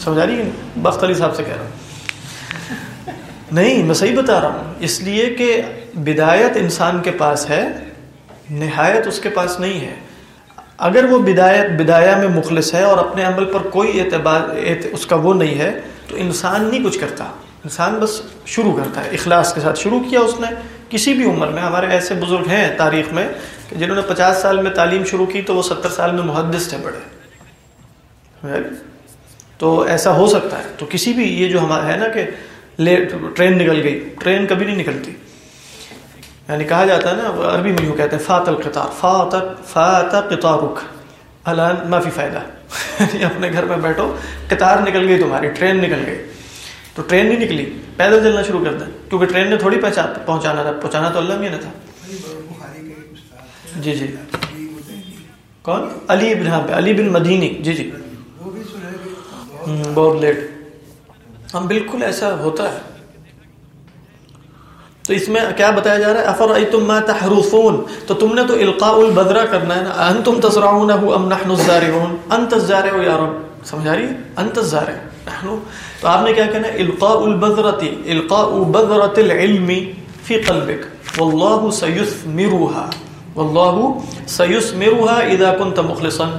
سمجھا رہی ہے بخت علی صاحب سے کہہ رہا ہوں۔ نہیں، میں صحیح بتا رہا ہوں۔ اس لیے کہ بدایت انسان کے پاس ہے، نہایت اس کے پاس نہیں ہے۔ اگر وہ بدایت بدایا میں مخلص ہے اور اپنے عمل پر کوئی اعتبار اس کا وہ نہیں ہے، تو انسان نہیں کچھ کرتا۔ انسان بس شروع کرتا ہے، اخلاص کے ساتھ شروع کیا اس نے۔ کسی بھی عمر میں، ہمارے ایسے بزرگ ہیں تاریخ میں کہ جنہوں نے پچاس سال میں تعلیم شروع کی تو وہ ستر سال میں محدث تھے بڑے۔ تو ایسا ہو سکتا ہے۔ تو کسی بھی یہ جو ہمارا ہے نا کہ لیٹ ٹرین نکل گئی۔ ٹرین کبھی نہیں نکلتی۔ یعنی کہا جاتا ہے نا عربی میں یوں کہتے ہیں، فات القطار، فات فات قطارک۔ الان ما فی فائدہ۔ یعنی اپنے گھر میں بیٹھو، قطار نکل گئی تمہاری، ٹرین نکل گئی۔ تو ٹرین نہیں نکلی، پیدل چلنا شروع کر دیں۔ کیونکہ ٹرین نے تھوڑی پہنچانا تھا، پہنچانا تو اللہ میں نے تھا۔ جی جی۔ کون؟ علی بن ہاں علی بن مدینی۔ جی جی۔ بہت لیٹ۔ ہم بالکل ایسا ہوتا ہے۔ تو اس میں کیا بتایا جا رہا ہے؟ افر ما تحرفون تو تم نے تو القاء البذرہ کرنا ہے نا۔ انتم تزرعونه ام نحن الزارعون؟ انت الزارع یا رب سمجھا رہی انت الزارع، نحن۔ تو آپ نے کیا کہنا ہے؟ القاء البذرة، القاء بذرة العلم في قلبك والله سيثمرها والله سيثمرها اذا كنت مخلصا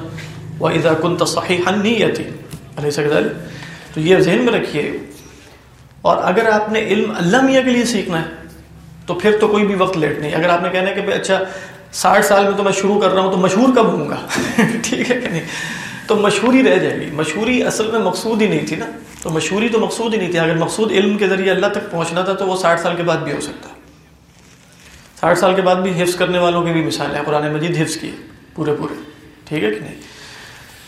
واذا كنت صحيحا نيتي اليس كذلك تو یہ ذہن میں رکھیے۔ اور اگر آپ نے علم اللہ میاں کے لیے سیکھنا ہے تو پھر تو کوئی بھی وقت لیٹ نہیں۔ اگر آپ نے کہنا ہے کہ اچھا ساٹھ سال میں تو میں شروع کر رہا ہوں تو مشہور کب ہوں گا؟ (laughs) ٹھیک ہے کہ نہیں؟ تو مشہوری رہ جائے گی۔ مشہوری اصل میں مقصود ہی نہیں تھی نا۔ تو مشہوری تو مقصود ہی نہیں تھی۔ اگر مقصود علم کے ذریعے اللہ تک پہنچنا تھا تو وہ ساٹھ سال کے بعد بھی ہو سکتا۔ ساٹھ سال کے بعد بھی حفظ کرنے والوں کی بھی مثال ہے قرآن مجید حفظ کی پورے پورے۔ ٹھیک ہے کہ نہیں؟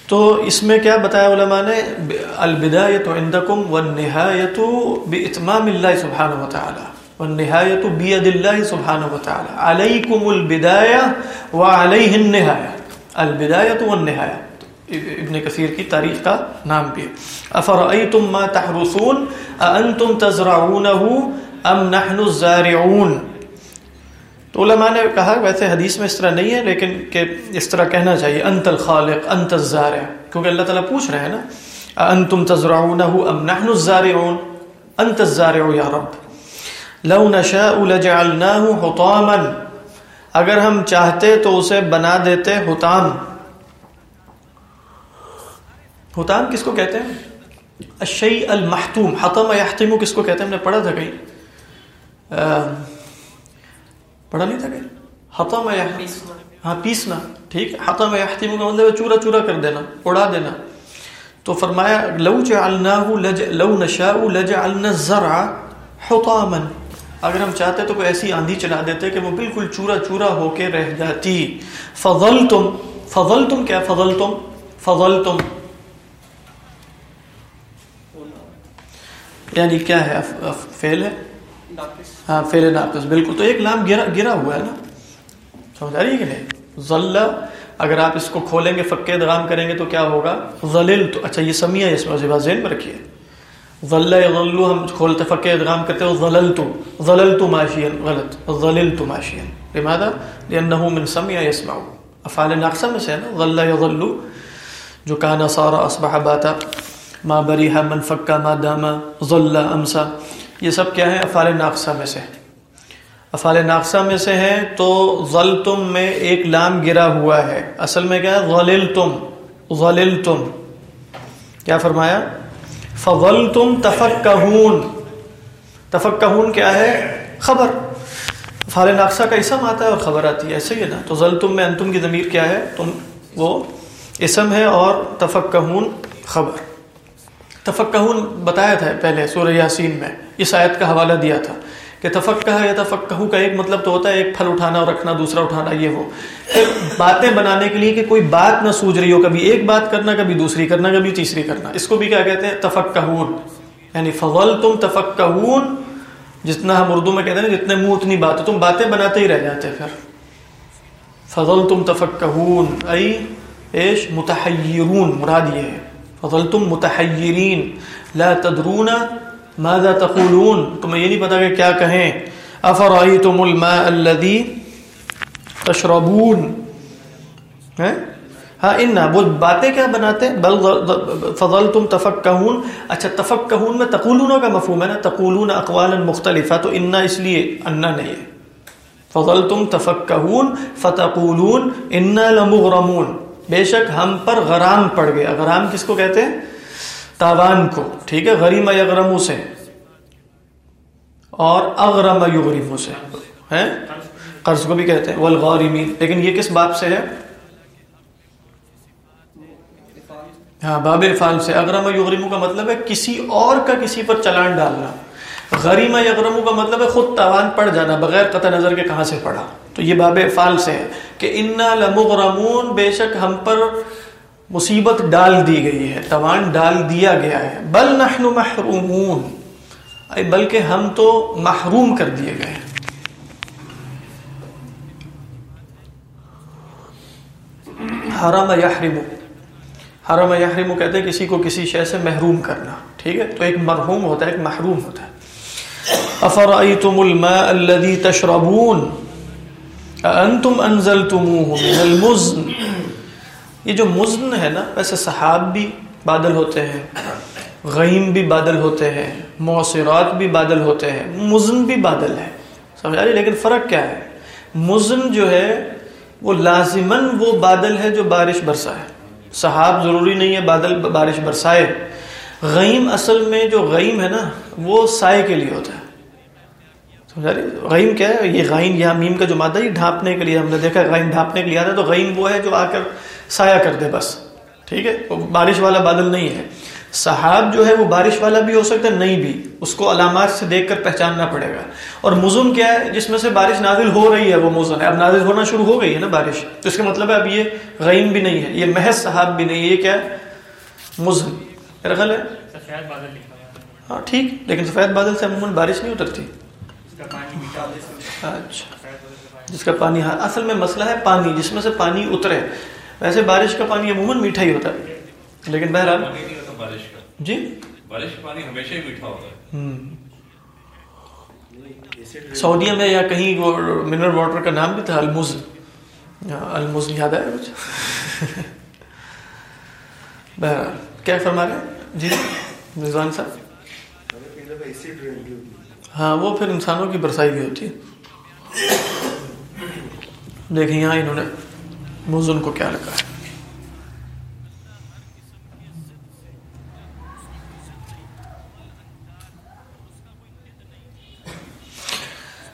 تو اس میں کیا بتایا علماء نے؟ البدایت عندکم والنہایت باتمام اللہ سبحانہ وتعالی۔ والنہایت بید اللہ سبحانہ وتعالی علیکم البدایہ وعلیہ النہایہ البدایت والنہایہ ابن کثیر کی تاریخ کا نام بھی افرائیتم ما تحرسون انتم تزرعونه ام نحن الزارعون؟ تو علماء نے کہا ویسے حدیث میں اس طرح نہیں ہے، لیکن کہ اس طرح کہنا چاہیے انت الخالق انت الزارع. کیونکہ اللہ تعالیٰ پوچھ رہے ہیں نا انتم تزرعونه ام نحن الزارعون؟ انت الزارع یا رب. لو نشاء لجعلناه حطاما۔ اگر ہم چاہتے تو اسے بنا دیتے حطام۔ حطام کس کو کہتے ہیں؟ الشیء المحتوم۔ حطم یحتم کس کو کہتے ہیں؟ ہم نے پڑھا تھا کہیں۔ پڑھا نہیں تھا کہ حتم ہاں پیسنا۔ ٹھیک ہے۔ حتم یحتم کا مطلب چورا چورا کر دینا، اڑا دینا۔ تو فرمایا، لو جعلناه لج، لو نشاء لجعلنا الزرع حطاما۔ اگر ہم چاہتے تو کوئی ایسی آندھی چلا دیتے کہ وہ بالکل چورا چورا ہو کے رہ جاتی۔ فضلتم فضلتم کیا فضلتم فضلتم۔ یعنی کیا ہے؟ فعل ہے؟ ہاں فیل ناقص بالکل۔ تو ایک لام گرا گرا ہوا ہے نا؟ سمجھ آ رہی ہے کہ نہیں؟ ذل اگر آپ اس کو کھولیں گے فکے دغام کریں گے تو کیا ہوگا؟ ذلیل تو اچھا یہ سمیہ اس میں ذہن میں رکھیے۔ ذل یظلو ہم کھولتے فکے ادغام کرتے ہو ظللت ظللت ماشیا غلط. ظللت ماشیا لماذا؟ لانه من سمع يسمع. افعال ناقصہ میں سے ہے نا؟ غلہ یا غلو جو کانا سارا اسبح باتا. ما بریحا من فکا ما داما غلہ امسا یہ سب کیا ہے افعال ناقصہ میں سے افعال ناقصہ میں سے ہے تو غلتم میں ایک لام گرا ہوا ہے. اصل میں کیا ہے؟ غللتم غللتم کیا فرمایا؟ فول تم تفکہون تفکہون کیا ہے؟ خبر۔ فال ناقصہ کا اسم آتا ہے اور خبر آتی ہے ایسے ہی ہے نا۔ تو ظلتم میں انتم کی ضمیر کیا ہے؟ تم وہ اسم ہے اور تفکہون خبر۔ تفکہون بتایا تھا پہلے سورہ یاسین میں، اس آیت کا حوالہ دیا تھا۔ کہ تفقہ یا تفقہ کا ایک مطلب تو ہوتا ہے، ایک پھل اٹھانا اور رکھنا، دوسرا اٹھانا، یہ ہو پھر باتیں بنانے کے لیے کہ کوئی بات نہ سوج رہی ہو، کبھی ایک بات کرنا، کبھی دوسری کرنا، کبھی تیسری کرنا۔ اس کو بھی کیا کہتے ہیں؟ تفقہون۔ یعنی فغل تم تفقہون۔ جتنا ہم اردو میں کہتے ہیں، جتنے منہ، اتنی بات۔ تم باتیں بناتے ہی رہ جاتے پھر۔ فضل تم تفکہون ای ایش متحیرون۔ مراد یہ ہے۔ فضل تم متحیرین۔ لا تدرون ماذا تقولون؟ تمہیں یہ نہیں پتا کہ کیا کہیں. افرائیتم الماء الذي تشربون؟ ہاں ان وہ باتیں کیا بناتے ہیں؟ بل فضل تم تفکہون. اچھا تفکہون میں تقولون کا مفہوم ہے نا؟ تقولون اقوالا مختلفہ، تو انا اس لیے انا نہیں. ہے فضل تم تفکہون فتقولون انا لمغرمون. بے شک ہم پر غرام پڑ گیا غرام کس کو کہتے ہیں؟ تاوان کو، ٹھیک ہے؟ غریم یغرمو سے اور اغرم یغرمو سے، ہیں؟ قرض کو بھی کہتے ہیں، والغارمین۔ لیکن یہ کس باب سے ہے؟ ہاں باب افعال سے۔ اغرم یغرمو کا مطلب ہے کسی اور کا کسی پر چلان ڈالنا۔ غریمہ یغرمو کا مطلب ہے خود تاوان پڑ جانا، بغیر قطع نظر کے کہاں سے پڑا؟ تو یہ باب افعال سے ہے کہ انا لمغرمون، بے شک ہم پر مصیبت ڈال دی گئی ہے، توان ڈال دیا گیا ہے۔ بل نحن محرومون۔ بلکہ ہم تو محروم کر دیے گئے حرم یحرم حرم یحرم کہتے ہیں کسی کو کسی شے سے محروم کرنا۔ ٹھیک ہے؟ تو ایک مرحوم ہوتا ہے، ایک محروم ہوتا ہے۔ افرائیتم الماء الذي تشربون۔ انتم انزلتموه من المزن۔ یہ جو مزن ہے نا، ویسے صحاب بھی بادل ہوتے ہیں، غیم بھی بادل ہوتے ہیں موثرات بھی بادل ہوتے ہیں، مزن بھی بادل ہے۔ سمجھا رہی لیکن فرق کیا ہے؟ مزن جو ہے، وہ لازمن وہ بادل ہے جو بارش برسا ہے صحاب ضروری نہیں ہے بادل، بارش برسائے۔ غیم اصل میں جو غیم ہے نا، وہ سائے کے لیے ہوتا ہے۔ غیم کیا ہے؟ یہ غین یا میم کا جو مادہ ہے ڈھانپنے کے لیے ہم نے دیکھا غیم ڈھانپنے کے لیے آتا ہے تو غیم وہ ہے جو آ کر سایہ کر دے بس۔ ٹھیک ہے؟ بارش والا بادل نہیں ہے۔ صحاب جو ہے وہ بارش والا بھی ہو سکتا ہے نہیں بھی۔ اس کو علامات سے دیکھ کر پہچاننا پڑے گا۔ اور مزن کیا ہے؟ جس میں سے بارش نازل ہو رہی ہے وہ مزن ہے۔ اب نازل ہونا شروع ہو گئی ہے نا بارش۔ تو اس کا مطلب ہے اب یہ غیم بھی نہیں ہے یہ محض صحاب بھی نہیں ہے یہ کیا ہے؟ مزن میرا خیال ہے۔ ہاں ٹھیک۔ لیکن سفید بادل سے عموماً بارش نہیں اترتی اچھا۔ جس کا پانی ہاں اصل میں مسئلہ ہے پانی جس میں سے پانی اترے۔ ویسے بارش کا پانی عموماً میٹھا ہی ہوتا ہے لیکن بہرحال۔ جی؟ بارش کا پانی ہمیشہ ہی میٹھا ہوتا ہے۔ سعودیہ میں یا کہیں وہ منرل واٹر کا نام بھی تھا المز المز یاد آیا کچھ بہرحال کیا فرما رہے ہیں؟ جی رضوان صاحب۔ ہاں وہ پھر انسانوں کی برسائی بھی ہوتی ہے۔ دیکھیں یہاں انہوں نے مزن کو کیا لگا ہے۔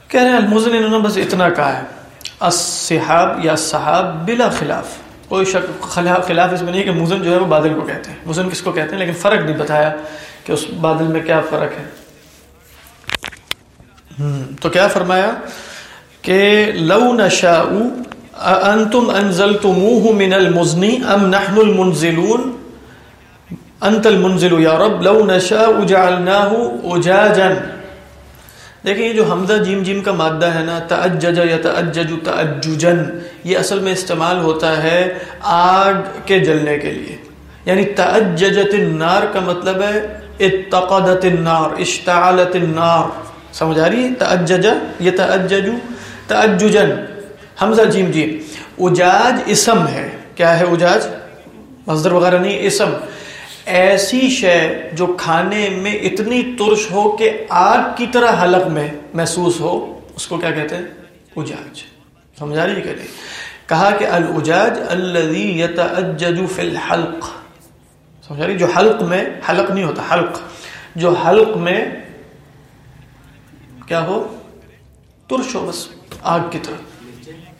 کہہ رہے ہیں المزن انہوں نے بس اتنا کہا ہے۔ الصحاب یا صحاب بلا خلاف۔ کوئی شک، خلاف اس میں نہیں کہ مزن جو ہے وہ بادل کو کہتے ہیں۔ مزن کس کو کہتے ہیں؟ لیکن فرق نہیں بتایا کہ اس بادل میں کیا فرق ہے۔ تو کیا فرمایا کہ لو نشاء انتم انزلتموه من المزن ام نحن المنزلون؟ انت المنزل یا رب، لو نشاء جعلناه اجاجا. دیکھیں، یہ جو حمزہ جیم جیم کا مادہ ہے نا تعجج یا تعجج تعججن یہ اصل میں استعمال ہوتا ہے آگ کے جلنے کے لیے. یعنی تعججت النار کا مطلب ہے اتقدت النار، اشتعلت النار. سمجھ آ رہی ہے؟ تعجج یہ تعجج تعججن حمزہ جیم جیم۔ اجاج اسم ہے۔ کیا ہے اجاج؟ مصدر وغیرہ نہیں، اسم۔ ایسی شے جو کھانے میں اتنی ترش ہو کہ آگ کی طرح حلق میں محسوس ہو، اس کو کیا کہتے ہیں؟ اجاج۔ سمجھا رہی کہ نہیں؟ کہا کہ الجاج الذي يتأجج في الحلق۔ سمجھا رہی جو حلق میں، حلق نہیں ہوتا، حلق۔ جو حلق میں کیا ہو؟ ترش ہو بس آگ کی طرح۔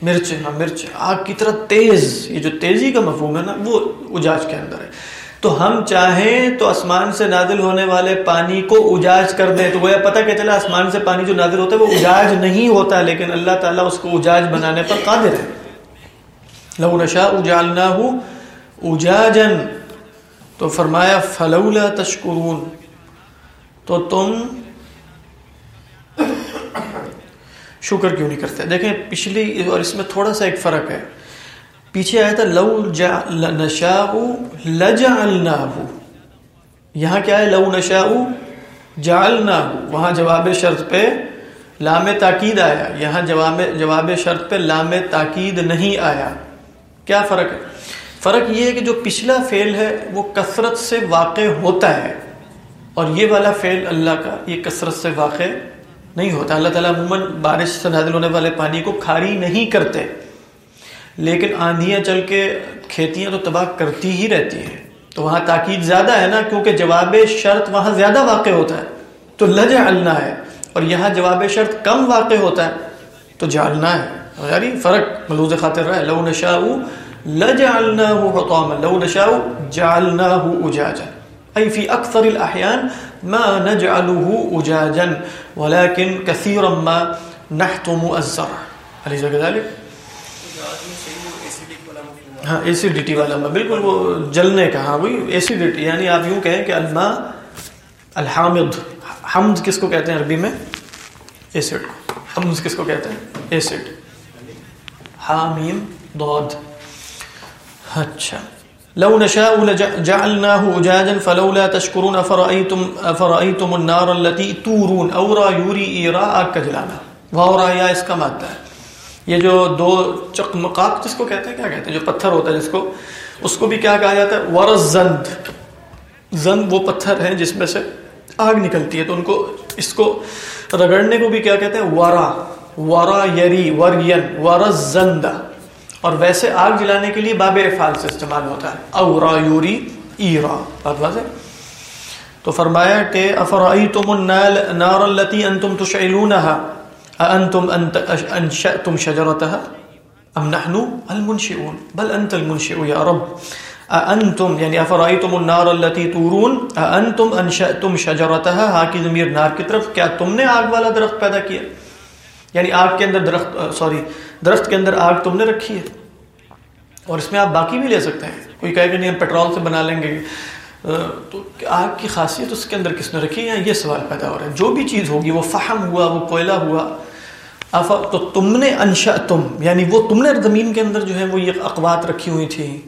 مرچ ہاں مرچ آگ کی طرح تیز۔ یہ جو تیزی کا مفہوم ہے نا، وہ اجاج کے اندر ہے۔ تو ہم چاہیں تو آسمان سے نازل ہونے والے پانی کو اجاج کر دیں۔ تو وہ پتہ کہ چلا، آسمان سے پانی جو نازل ہوتا ہے، وہ اجاج نہیں ہوتا۔ لیکن اللہ تعالیٰ اس کو اجاج بنانے پر قادر ہے۔ لو نشا اجالنا اجاجن تو فرمایا، فلولا تشکرون۔ تو تم شکر کیوں نہیں کرتے؟ دیکھیں، پچھلی اور اس میں تھوڑا سا ایک فرق ہے۔ پیچھے آیا تھا، لو جا نشا لجعلنا یہاں کیا ہے؟ لو نشا جعلنا وہاں جواب شرط پہ لام تاکید آیا۔ یہاں جواب جواب شرط پہ لام تاکید نہیں آیا۔ کیا فرق ہے؟ فرق یہ ہے کہ جو پچھلا فعل ہے، وہ کثرت سے واقع ہوتا ہے۔ اور یہ والا فعل اللہ کا، یہ کثرت سے واقع نہیں ہوتا۔ اللہ تعالیٰ عموماً بارش سے نازل ہونے والے پانی کو کھاری نہیں کرتے۔ لیکن آندھیاں چل کے کھیتیاں تو تباہ کرتی ہی رہتی ہیں۔ تو وہاں تاکید زیادہ ہے نا، کیونکہ جواب شرط وہاں زیادہ واقع ہوتا ہے۔ تو لج النا ہے۔ اور یہاں جواب شرط کم واقع ہوتا ہے۔ تو جالنا ہے۔ یاری فرق۔ ملوز خاطر رہا ہے لو نشاء لجعلناه حطاما۔ لو نشاء جعلناه اجاجا۔ اي في اكثر الاحيان ما نجعله اجاجا ولكن كثيرا ما نحتم الزرع. اليس كذلك؟ ہاں ایسیڈیٹی والا میں بالکل وہ جلنے کا ہاں وہی ایسیڈیٹی یعنی آپ یوں کہیں کہ الماء الحامد حمد کس کو کہتے ہیں عربی میں؟ ایسڈ کو. حمد کس کو کہتے ہیں؟ ایسڈ حامیم، ضاد. اچھا. لو نشاء لجعلناه اجاجا فلولا تشكرون افرايتم افرايتم النار التي تورون. اورا يوري ايراء كجلانا واورا یا اس کا مادہ ہے. یہ جو دو چقمقاق جس کو کہتے ہیں، کیا کہتے ہیں؟ جو پتھر ہوتا ہے جس کو، اس کو بھی کیا کہا جاتا ہے؟ ورز زند. زند وہ پتھر ہیں جس میں سے آگ نکلتی ہے. تو ان کو، اس کو رگڑنے کو بھی کیا کہتے ہیں؟ ورا. ورا یری، ورین. ورز زندہ اور ویسے آگ جلانے کے لیے باب افعال سے استعمال ہوتا ہے۔ اورا یوری ایرا بات واضح؟ تو فرمایا کہ افرائیتم النار التي انتم تشعلونها؟ انتم انشأتم شجرتها؟ ام نحن المنشئون؟ بل انت المنشئ یا رب۔ انتم یعنی افرائیتم النار التي تورون؟ انتم انشأتم شجرتها؟ ہا کی ضمیر نار کی طرف، کیا تم نے آگ والا درخت پیدا کیا؟ یعنی آگ کے اندر درخت سوری، درخت کے اندر آگ تم نے رکھی ہے۔ اور اس میں آپ باقی بھی لے سکتے ہیں۔ کوئی کہے کہ نہیں، ہم پیٹرول سے بنا لیں گے۔ تو آگ کی خاصیت اس کے اندر کس نے رکھی ہے؟ یہ سوال پیدا ہو رہا ہے۔ جو بھی چیز ہوگی، وہ فہم ہوا، وہ کوئلہ ہوا۔ تو تم نے انشا تم یعنی وہ تم نے زمین کے اندر جو ہے وہ یہ اقوات رکھی ہوئی تھی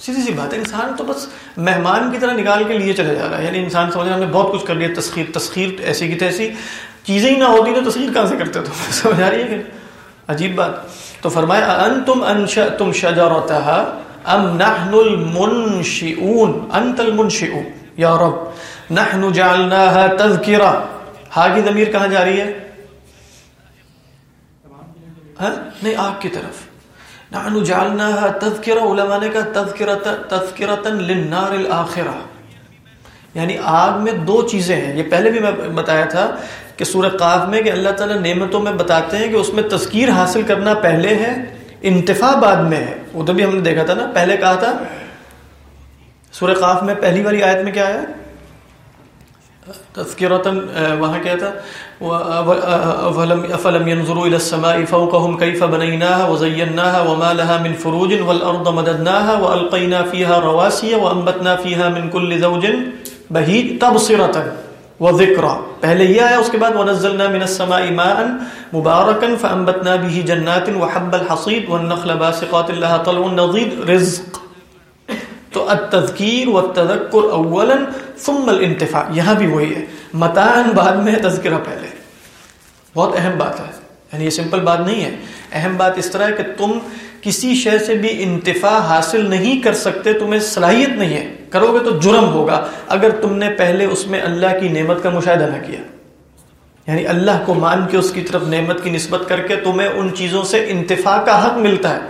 سیدھی سی بات ہے، انسان تو بس مہمان کی طرح نکال کے لیے چلے جا رہا ہے۔ یعنی انسان سمجھ رہا ہم نے بہت کچھ کر لیا، تسخیر تسخیر ایسی کی تیسی۔ چیزیں ہی نہ ہوتی تو تصویر کہاں سے کرتے تو (laughs) سمجھ آ رہی ہے کہ عجیب بات۔ تو فرمایا، انتم انشأتم شجرتها ام نحن المنشئون؟ انت المنشئ، یا رب، نحن جعلناها تذکرہ. ہا کی ضمیر کہاں جا رہی ہے؟ ہاں؟ نہیں آگ کی طرف۔ نحن جعلناها تذکرہ علماء نے کہا، تذکرتا تذکرتا للنار الاخرہ یعنی آگ میں دو چیزیں ہیں۔ یہ پہلے بھی میں بتایا تھا کہ سورہ قاف میں کہ اللہ تعالیٰ نعمتوں میں بتاتے ہیں کہ اس میں تذکیر حاصل کرنا پہلے ہے انتفا بعد میں ہے۔ وہ تو بھی ہم نے دیکھا تھا نا، پہلے کہا تھا۔ سورہ قاف میں پہلی والی آیت میں کیا آیا؟ تذکرتاً وہاں کیا تھا؟ افلم ينظروا الى السماء فوقهم كيف بنيناها وزيناها وما لها من فروج والارض مددناها والقينا فيها رواسي وانبتنا فيها من كل زوج بهيج تبصره وذکر پہلے یہ آیا، اس کے بعد ونزلنا من السماء ماء مبارکا فانبتنا به جنات وحب الحصید والنخل باسقات لها طلع نضید رزق۔ تو التذکیر والتذکر اولا ثم الانتفاع۔ یہاں بھی وہی ہے۔ متان بعد میں تذکرہ پہلے۔ بہت اہم بات ہے۔ یعنی یہ سمپل بات نہیں ہے۔ اہم بات اس طرح ہے کہ تم کسی شے سے بھی انتفاع حاصل نہیں کر سکتے، تمہیں صلاحیت نہیں ہے۔ کرو گے تو جرم ہوگا۔ اگر تم نے پہلے اس میں اللہ کی نعمت کا مشاہدہ نہ کیا یعنی اللہ کو مان کے اس کی طرف نعمت کی نسبت کر کے تمہیں ان چیزوں سے انتفاع کا حق ملتا ہے،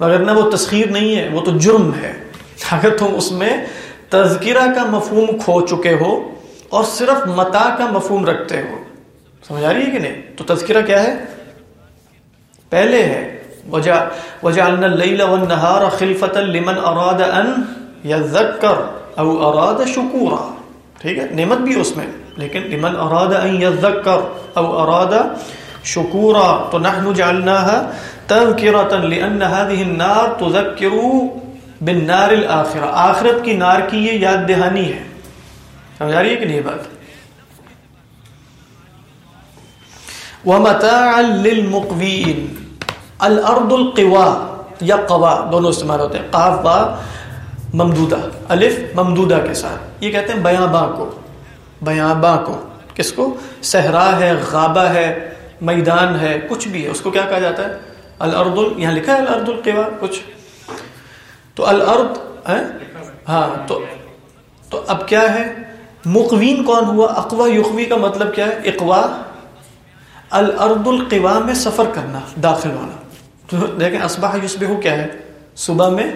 مگر نہ وہ تسخیر نہیں ہے، وہ تو جرم ہے۔ اگر تم اس میں تذکرہ کا مفہوم کھو چکے ہو اور صرف متا کا مفہوم رکھتے ہو، سمجھ آ رہی ہے کہ نہیں؟ تو تذکرہ کیا ہے؟ پہلے ہے۔ وجعلنا اللیل والنہار خلفتا لمن اراد ان یذکر او اراد شکورا ٹھیک ہے؟ نعمت بھی اس میں، لیکن لمن اراد ان یذکر او اراد شکورا تو نحن جعلناها تذکرتا لان هذه النار تذکر بالنار الاخرہ آخرت کی نار کی یہ یاد دہانی ہے۔ سمجھ آ رہی ہے کہ نہیں بات؟ وَمَتَاعًا لِلْمُقْوِينَ الارض القوا، یا قوا، دونوں استعمال ہوتے ہیں. قاف با ممدودہ. الف، ممدودہ کے ساتھ. یہ کہتے ہیں بیاں با کو. بیاں با کو. کس کو؟ صحرا ہے، غابہ ہے، میدان ہے، کچھ بھی ہے. اس کو کیا کہا جاتا ہے؟ الارض یہاں لکھا ہے الارض القوا، کچھ. تو الارض ہے ہاں تو تو اب کیا ہے؟ مقوین کون ہوا؟ اقوا، یقوی کا مطلب کیا ہے؟ اقوا. الارض القوا میں سفر کرنا، داخل ہونا. تو دیکھیں اسبح یسبح کیا ہے؟ صبح میں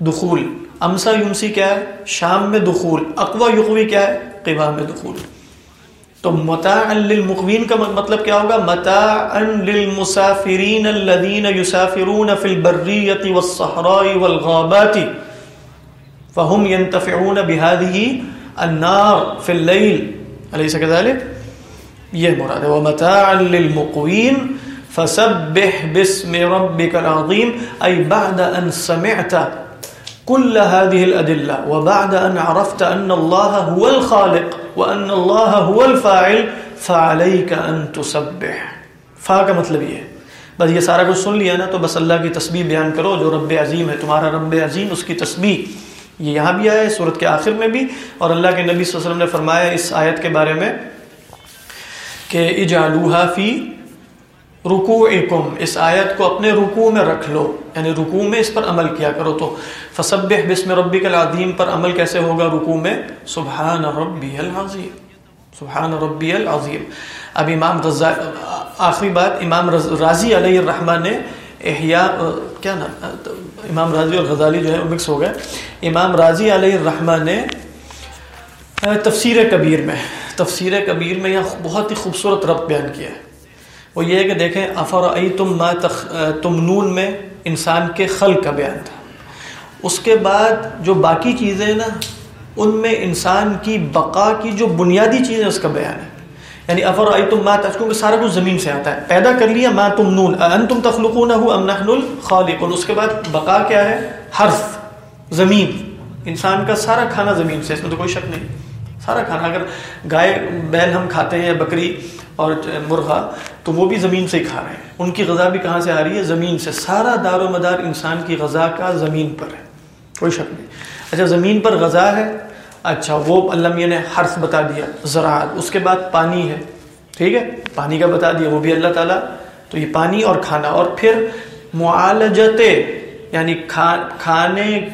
دخول، امسا یمسی کیا ہے؟ شام میں دخول اقوا یقوی کیا ہے؟ قوا میں دخول۔ تو متاعا للمقوین کا مطلب کیا ہوگا؟ متاعا للمسافرین الذین یسافرون فی البریت والصحراء والغابات فهم ينتفعون بهذه النار في الليل أليس كذلك یہ مراد ہے۔ ومتاعا للمقوین فسبح باسم ربك العظيم، أي بعد أن سمعت كل هذه الأدلة، وبعد أن عرفت أن الله هو الخالق، وأن الله هو الفاعل، فعليك أن تسبح. فا کا مطلب یہ ہے۔ بس یہ سارا کچھ سن لیا نا، تو بس اللہ کی تسبیح بیان کرو، جو رب عظیم ہے، تمہارا رب عظیم، اس کی تسبیح۔ یہ یہاں بھی آیا ہے صورت کے آخر میں بھی۔ اور اللہ کے نبی صلی اللہ علیہ وسلم نے فرمایا اس آیت کے بارے میں کہ اجعلوها فی رکوع اس آیت کو اپنے رکوع میں رکھ لو یعنی رکوع میں اس پر عمل کیا کرو تو۔ فسبح بسم ربک العظیم پر عمل کیسے ہوگا رکوع میں؟ سبحان ربی العظیم، سبحان ربی العظیم۔ اب امام غزا آخری بات، امام راضی علیہ الرحمٰ نے احیاء کیا نا امام راضی اور غزالی جو ہے مکس ہو گئے۔ امام راضی علیہ الرحمٰ نے تفسیر کبیر میں، تفسیر کبیر میں یہ بہت ہی خوبصورت رب بیان کیا ہے۔ وہ یہ ہے کہ دیکھیں افر تم ما تخ، تم میں انسان کے خل کا بیان تھا۔ اس کے بعد جو باقی چیزیں ہیں نا، ان میں انسان کی بقا کی جو بنیادی چیزیں اس کا بیان ہے۔ یعنی افر آئی تم مات کیونکہ سارا کچھ زمین سے آتا ہے۔ پیدا کر لیا ما تمنون ان تم تخلقون ام نحن الخالق اس کے بعد بقا کیا ہے؟ حرف، زمین۔ انسان کا سارا کھانا زمین سے اس میں تو کوئی شک نہیں۔ سارا کھانا اگر گائے، بیل ہم کھاتے ہیں، بکری اور مرغا، تو وہ بھی زمین سے ہی کھا رہے ہیں۔ ان کی غذا بھی کہاں سے آ رہی ہے؟ زمین سے۔ سارا دار و مدار انسان کی غذا کا زمین پر ہے۔ کوئی شک نہیں۔ اچھا زمین پر غذا ہے؟ اچھا وہ اللہ میاں نے حرف بتا دیا، زراعت۔ اس کے بعد پانی ہے۔ ٹھیک ہے؟ پانی کا بتا دیا، وہ بھی اللہ تعالیٰ۔ تو یہ پانی اور کھانا۔ اور پھر معالجت یعنی کھانے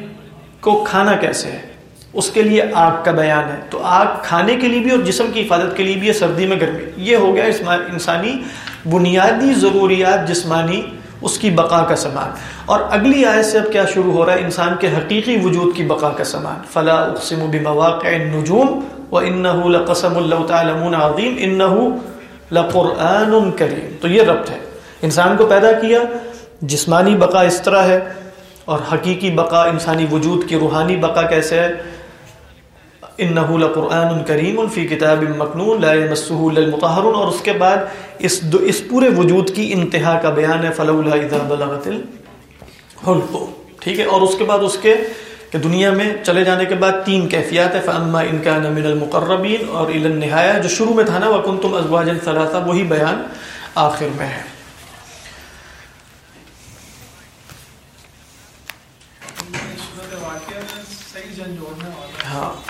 کو کھانا کیسے ہے؟ اس کے لیے آگ کا بیان ہے۔ تو آگ کھانے کے لیے بھی اور جسم کی حفاظت کے لیے بھی ہے سردی میں گرمی۔ یہ ہو گیا انسانی بنیادی ضروریات جسمانی، اس کی بقا کا سامان۔ اور اگلی آیت سے اب کیا شروع ہو رہا ہے؟ انسان کے حقیقی وجود کی بقا کا سامان۔ فلا اقسم بمواقع النجوم وانه لقسم لو تعلمون عظیم انه لقران کریم تو یہ ربط ہے۔ انسان کو پیدا کیا، جسمانی بقا اس طرح ہے اور حقیقی بقا، انسانی وجود کی روحانی بقا کیسے ہے؟ انه لقران کریم فی کتاب مکنون لا يمسه الا المطهرون اور اس کے بعد اس اس پورے وجود کی انتہا کا بیان ہے فلولا اذا بلغت الحلق ٹھیک ہے؟ اور اس کے بعد اس کے کہ دنیا میں چلے جانے کے بعد تین کیفیات ہے فاما ان كان من المقربین اور الى النهايه جو شروع میں تھا نا وکنتم ازواجا ثلاثه وہی بیان آخر میں ہے۔ ہاں۔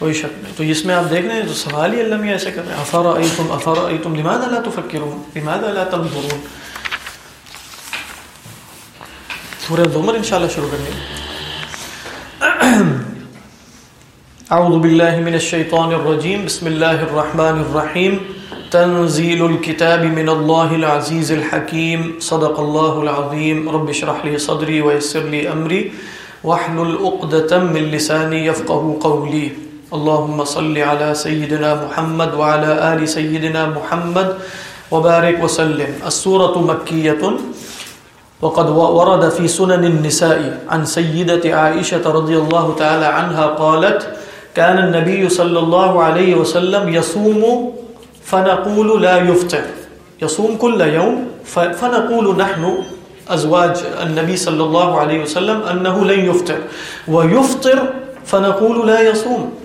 کوئی شک نہیں۔ تو اس میں آپ دیکھ رہے ہیں تو سوال ہی اللہ میں ایسے کر رہے ہیں۔ افر تم افر تم لماد اللہ تو فکر لماد اللہ تم ضرور سورہ زمر انشاءاللہ شروع کرنے اعوذ باللہ من الشیطان الرجیم۔ بسم اللہ الرحمن الرحیم۔ تنزیل الكتاب من اللہ العزیز الحکیم۔ صدق اللہ العظیم۔ رب شرح لی صدری ویسر لی امری۔ وحلل اقدتا من لسانی یفقہ قولی۔ اللهم صل على سيدنا محمد وعلى آل سيدنا محمد وبارك وسلم. السورة مكية. وقد ورد في سنن النساء عن سيدة عائشة رضي الله تعالى عنها قالت كان النبي صلى الله عليه وسلم يصوم فنقول لا يفطر. يصوم كل يوم فنقول نحن أزواج النبي صلى الله عليه وسلم أنه لن يفطر. ويفطر فنقول لا يصوم.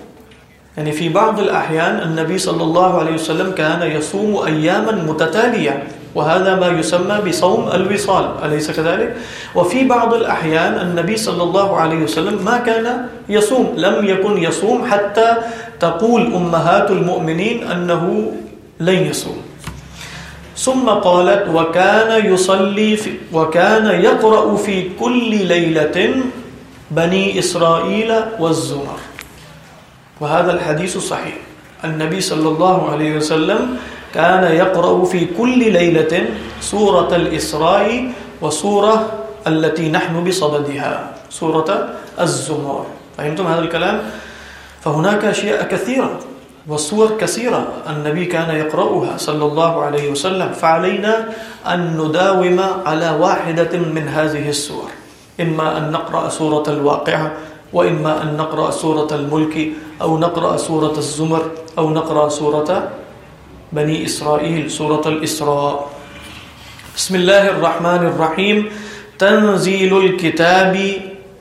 یعنی يعني في بعض الأحيان النبي صلى الله عليه وسلم كان يصوم أياما متتالية وهذا ما يسمى بصوم الوصال أليس كذلك؟ وفي بعض الأحيان النبي صلى الله عليه وسلم ما كان يصوم لم يكن يصوم حتى تقول أمهات المؤمنين أنه لن يصوم ثم قالت وكان يصلي في وكان يقرأ في كل ليلة بني إسرائيل والزمر وهذا الحديث صحيح. النبي صلى الله عليه وسلم كان يقرأ في كل ليلة سورة الإسراء وسورة التي نحن بصددها، سورة الزمر. فهمتم هذا الكلام؟ فهناك أشياء كثيرة وصور كثيرة النبي كان يقرأها صلى الله عليه وسلم. فعلينا أن نداوم على واحدة من هذه السور. إما أن نقرأ سورة الواقعة وإما أن نقرأ سورة الملك أو نقرأ سورة الزمر أو نقرأ سورة بني إسرائيل، سورة الإسراء. بسم الله الرحمن الرحيم. تنزيل الكتاب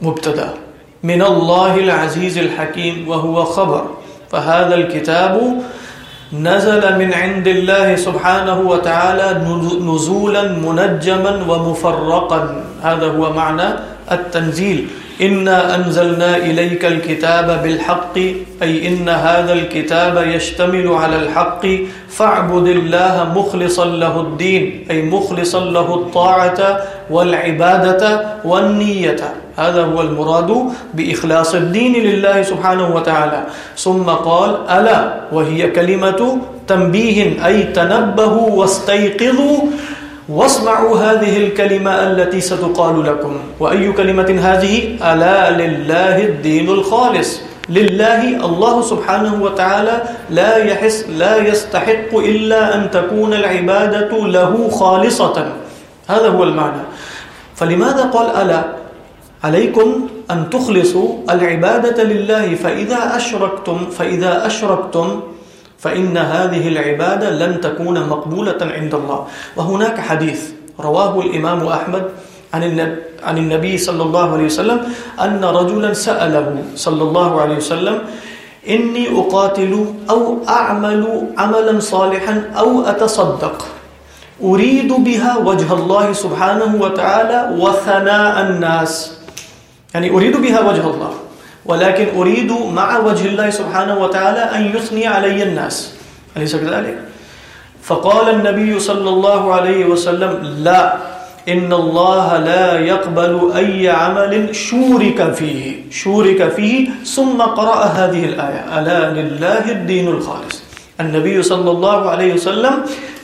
مبتدا. من الله العزيز الحكيم، وهو خبر. فهذا الكتاب نزل من عند الله سبحانه وتعالى نزولا منجما ومفرقا. هذا هو معنى التنزيل. إنا أنزلنا إليك الكتاب بالحق أي إن هذا الكتاب يشتمل على الحق فاعبد الله مخلصا له الدين أي مخلصا له الطاعة والعبادة والنية هذا هو المراد بإخلاص الدين لله سبحانه وتعالى ثم قال ألا وهي كلمة تنبيه أي تنبهوا واستيقظوا واسمعوا هذه الكلمة التي ستقال لكم وأي كلمة هذه ألا لله الدين الخالص لله الله سبحانه وتعالى لا يحس لا يستحق إلا أن تكون العبادة له خالصة هذا هو المعنى فلماذا قال ألا عليكم أن تخلصوا العبادة لله فإذا أشركتم فإذا أشركتم فإن هذه العبادة لن تكون مقبولة عند الله وهناك حديث رواه الإمام أحمد عن النبي صلى الله عليه وسلم أن رجلا سأله صلى الله عليه وسلم، إني أقاتل أو أعمل عملا صالحا أو أتصدق؟ أريد بها وجه الله سبحانه وتعالى وثناء الناس. يعني أريد بها وجه الله. ولكن أريد مع وجه الله سبحانه وتعالى أن يثني علي الناس۔ أليس كذلك؟ فقال النبي صلى الله عليه وسلم، لا إن الله لا يقبل أي عمل شورك فيه شورك فيه ثم قرأ هذه الآية ألا لله الدين الخالص۔ النبي صلى الله عليه وسلم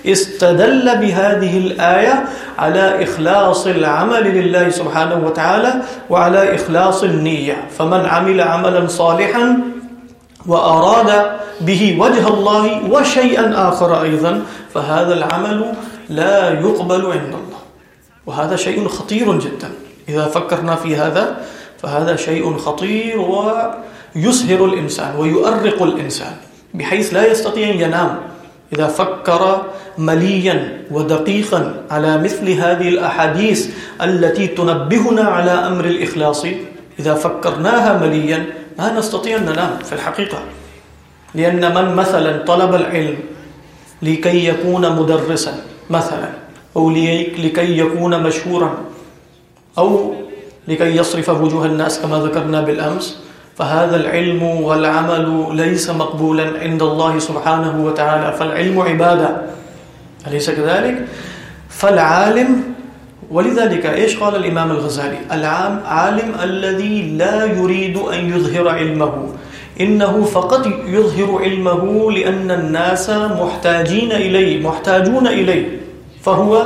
استدل بهذه الآية على إخلاص العمل لله سبحانه وتعالى وعلى إخلاص النية. فمن عمل عملا صالحا وأراد به وجه الله وشيئا آخر أيضا، فهذا العمل لا يقبل عند الله. وهذا شيء خطير جدا. إذا فكرنا في هذا، فهذا شيء خطير ويسهر الإنسان ويؤرق الإنسان، بحيث لا يستطيع أن ينام. إذا فكر مليا ودقيقا على مثل هذه الأحاديث التي تنبهنا على أمر الإخلاص، إذا فكرناها مليا، ما نستطيع أن ننام في الحقيقة. لأن من مثلا طلب العلم لكي يكون مدرسا مثلا، أو لكي يكون مشهورا، أو لكي يصرف وجوه الناس كما ذكرنا بالأمس فهذا العلم والعمل ليس مقبولا عند الله سبحانه وتعالى. فالعلم عبادة، أليس كذلك؟ فالعالم، ولذلك ايش قال الامام الغزالي؟ العام، عالم الذي لا يريد ان يظهر علمه. انه فقط يظهر علمه لان الناس محتاجين اليه محتاجون اليه فهو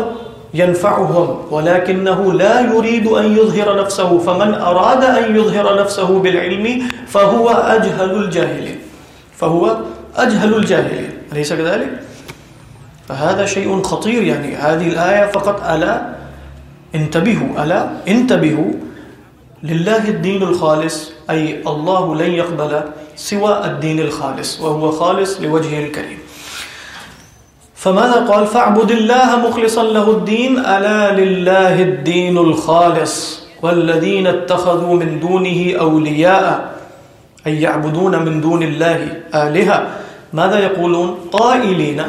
ينفعهم، ولكنه لا يريد ان يظهر نفسه، فمن اراد ان يظهر نفسه بالعلم فهو اجهل الجاهلين. فهو اجهل الجاهلين. اليس كذلك؟ فهذا شيء خطير، يعني هذه الايه فقط الا انتبهوا، ألا انتبهوا لله الدين الخالص، أي الله لن يقبل سوى الدين الخالص، وهو خالص لوجهه الكريم. فماذا قال؟ فاعبد الله مخلصا له الدين، ألا لله الدين الخالص، والذين اتخذوا من دونه أولياء، أي يعبدون من دون الله آلهة. ماذا يقولون؟ قائلين،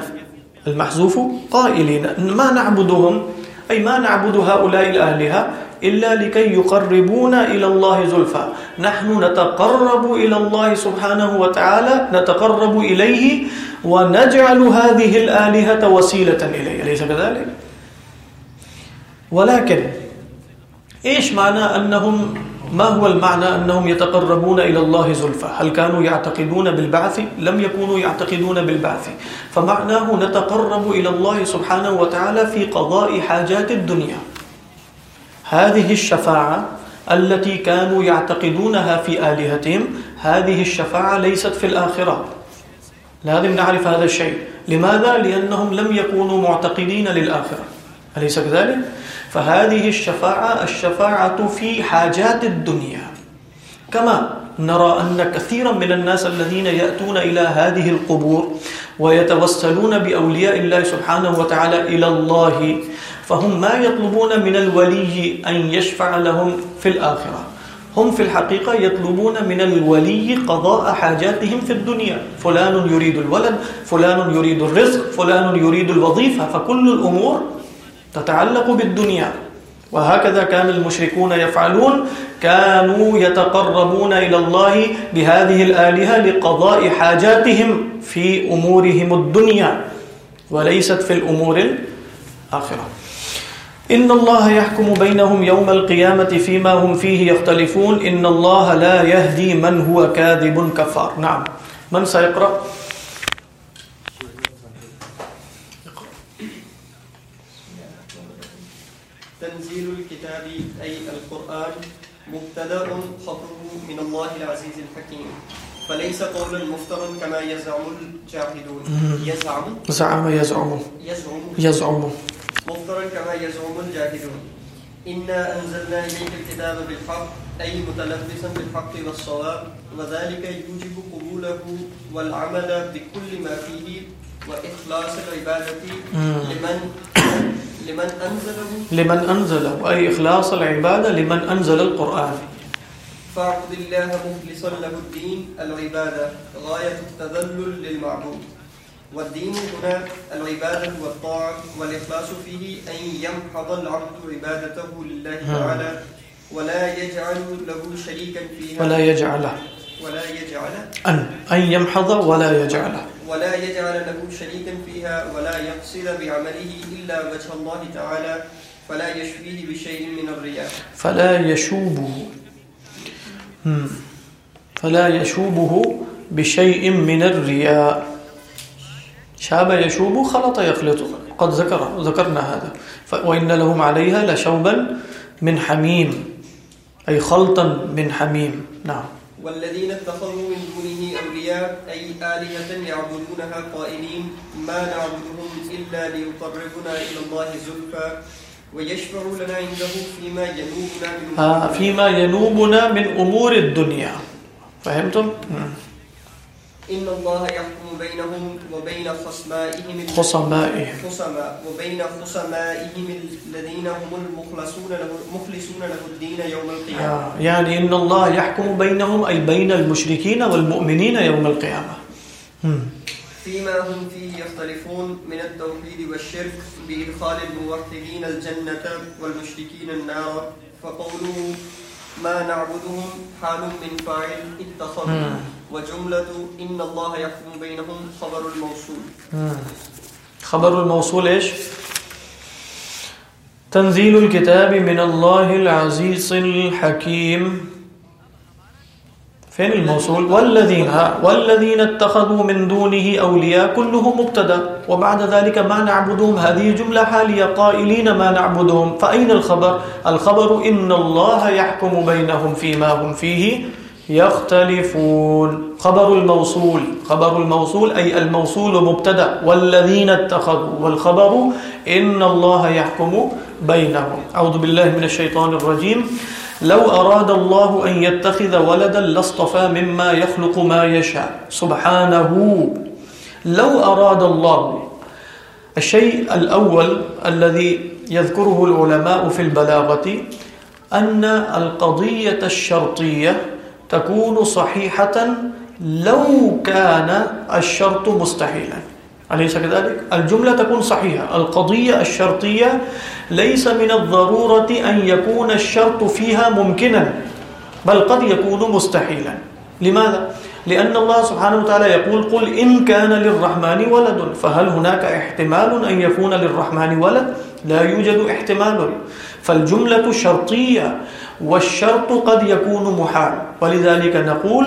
المحذوف قائلين، ما نعبدهم؟ أي ما نعبد هؤلاء الآلهة إلا لكي يقربونا إلى الله زلفا نحن نتقرب إلى الله سبحانه وتعالى، نتقرب إليه ونجعل هذه الآلهة وسيلة إليه. أليس كذلك؟ ولكن إيش معنى أنهم ما هو المعنى أنهم يتقربون إلى الله زلفا هل كانوا يعتقدون بالبعث؟ لم يكونوا يعتقدون بالبعث. فمعناه نتقرب إلى الله سبحانه وتعالى في قضاء حاجات الدنيا. هذه الشفاعة التي كانوا يعتقدونها في آلهتهم، هذه الشفاعة ليست في الآخرة. لازم نعرف هذا الشيء لماذا؟ لأنهم لم يكونوا معتقدين للآخرة أليس كذلك؟ فهذه الشفاعة الشفاعة في حاجات الدنيا كما نرى أن كثيرا من الناس الذين يأتون إلى هذه القبور ويتوسلون بأولياء الله سبحانه وتعالى إلى الله، فهم ما يطلبون من الولي أن يشفع لهم في الآخرة هم في الحقيقة يطلبون من الولي قضاء حاجاتهم في الدنيا. فلان يريد الولد، فلان يريد الرزق، فلان يريد الوظيفة، فكل الأمور تتعلق بالدنيا. وهكذا كان المشركون يفعلون، كانوا يتقربون إلى الله بهذه الآلهة لقضاء حاجاتهم في أمورهم الدنيا. وليست في الأمور الآخرة. إن الله يحكم بينهم يوم القيامة فيما هم فيه يختلفون إن الله لا يهدي من هو كاذب كفار نعم۔ من سيقرأ؟ تنزيل الكتاب أي القرآن، مبتدأ خبره من الله العزيز الحكيم فليس قولا مفترا كما يزعم الجاحدون يزعم؟ زعم يزعم. يزعم. يزعم. مفترا كما يزعم الجاحدون إنا أنزلنا إليك الكتاب بالحق أي متلبسا بالحق والصواب. وذلك يوجب قبوله والعمل بكل ما فيه وإخلاص العبادة لمن لمن أنزله. لمن أنزله أي إخلاص العبادة لمن أنزل القرآن. فاعبد الله مخلصا له الدين العبادة غاية التذلل للمعبود. والدين هنا العبادة والطاعة والإخلاص فيه أن يمحض العبد عبادته لله تعالى ولا يجعل له شريكا فيها. ولا يجعله ولا يجعل. أن أن يمحض ولا يجعله ولا يجعل له شريكا فيها ولا يقصد بعمله إلا وجه الله تعالى فلا يشبيه بشيء من الرياء فلا يشوبه. فلا يشوبه بشيء من الرياء شاب يشوب خلط يخلط قد ذكر ذكرنا هذا۔ وإن لهم عليها لشوبا من حميم أي خلطا من حميم نعم۔ والذين اتخذوا من دونه أولياء أي آلهة يعبدونها قائلين ما نعبدهم إلا ليقربنا إلى الله زلفى ويشفعوا لنا عنده فيما ينوبنا من آه فيما ينوبنا من أمور الدنيا فهمتم؟ مم. إن الله يحكم بينهم وبين خصمائهم خصمائهم خصما وبين خصمائهم الذين هم المخلصون له مخلصون له الدين يوم القيامة آه يعني إن الله يحكم بينهم أي بين المشركين والمؤمنين يوم القيامة. فيما هم فيه يختلفون من التوحيد والشرك بإدخال الموحدين الجنة والمشركين النار فقوله ما نعبدهم حال من فاعل اتخذوا. وجملة إن الله يحكم بينهم خبر الموصول. خبر الموصول إيش؟ تنزيل الكتاب من الله العزيز الحكيم فين الموصول والذين والذين اتخذوا من دونه أولياء كله مبتدا وبعد ذلك ما نعبدهم، هذه جملة حالية قائلين ما نعبدهم فأين الخبر؟ الخبر إن الله يحكم بينهم فيما هم فيه يختلفون خبر الموصول خبر الموصول أي الموصول مبتدا والذين اتخذوا، والخبر إن الله يحكم بينهم أعوذ بالله من الشيطان الرجيم لو أراد الله أن يتخذ ولدا لاصطفى مما يخلق ما يشاء سبحانه. لو أراد الله الشيء الأول الذي يذكره العلماء في البلاغة أن القضية الشرطية تكون صحيحة لو كان الشرط مستحيلا. أليس كذلك؟ الجملة تكون صحيحة القضية الشرطية ليس من الضرورة أن يكون الشرط فيها ممكنا بل قد يكون مستحيلا لماذا؟ لأن الله سبحانه وتعالى يقول قل إن كان للرحمن ولد، فهل هناك احتمال أن يكون للرحمن ولد؟ لا يوجد احتمال فالجملة شرطية والشرط قد يكون محال ولذلك نقول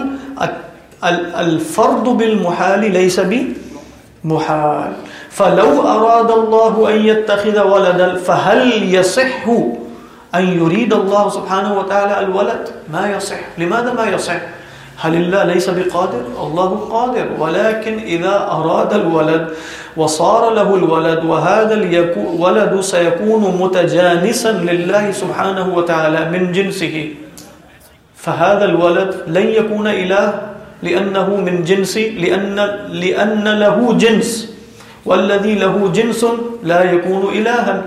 الفرض بالمحال ليس بمحال محال. فلو أراد الله أن يتخذ ولدا فهل يصح أن يريد الله سبحانه وتعالى الولد؟ ما يصح لماذا ما يصح هل الله ليس بقادر؟ الله قادر. ولكن إذا أراد الولد وصار له الولد وهذا الولد سيكون متجانسا لله سبحانه وتعالى من جنسه. فهذا الولد لن يكون إله لأنه من جنس لأن, لأن له جنس. والذي له جنس لا يكون إلها.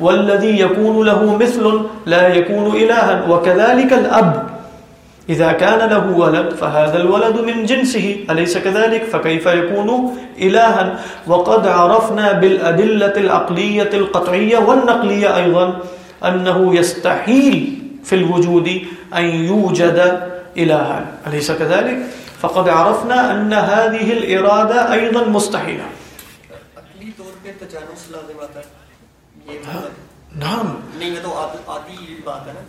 والذي يكون له مثل لا يكون إلها. وكذلك الأب. إذا كان له ولد فهذا الولد من جنسه. أليس كذلك؟ فكيف يكون إلها؟ وقد عرفنا بالأدلة العقلية القطعية والنقلية أيضا أنه يستحيل في الوجود أن يوجد إلها. أليس كذلك؟ فقد عرفنا أن هذه الإرادة أيضا مستحيلة. نعم.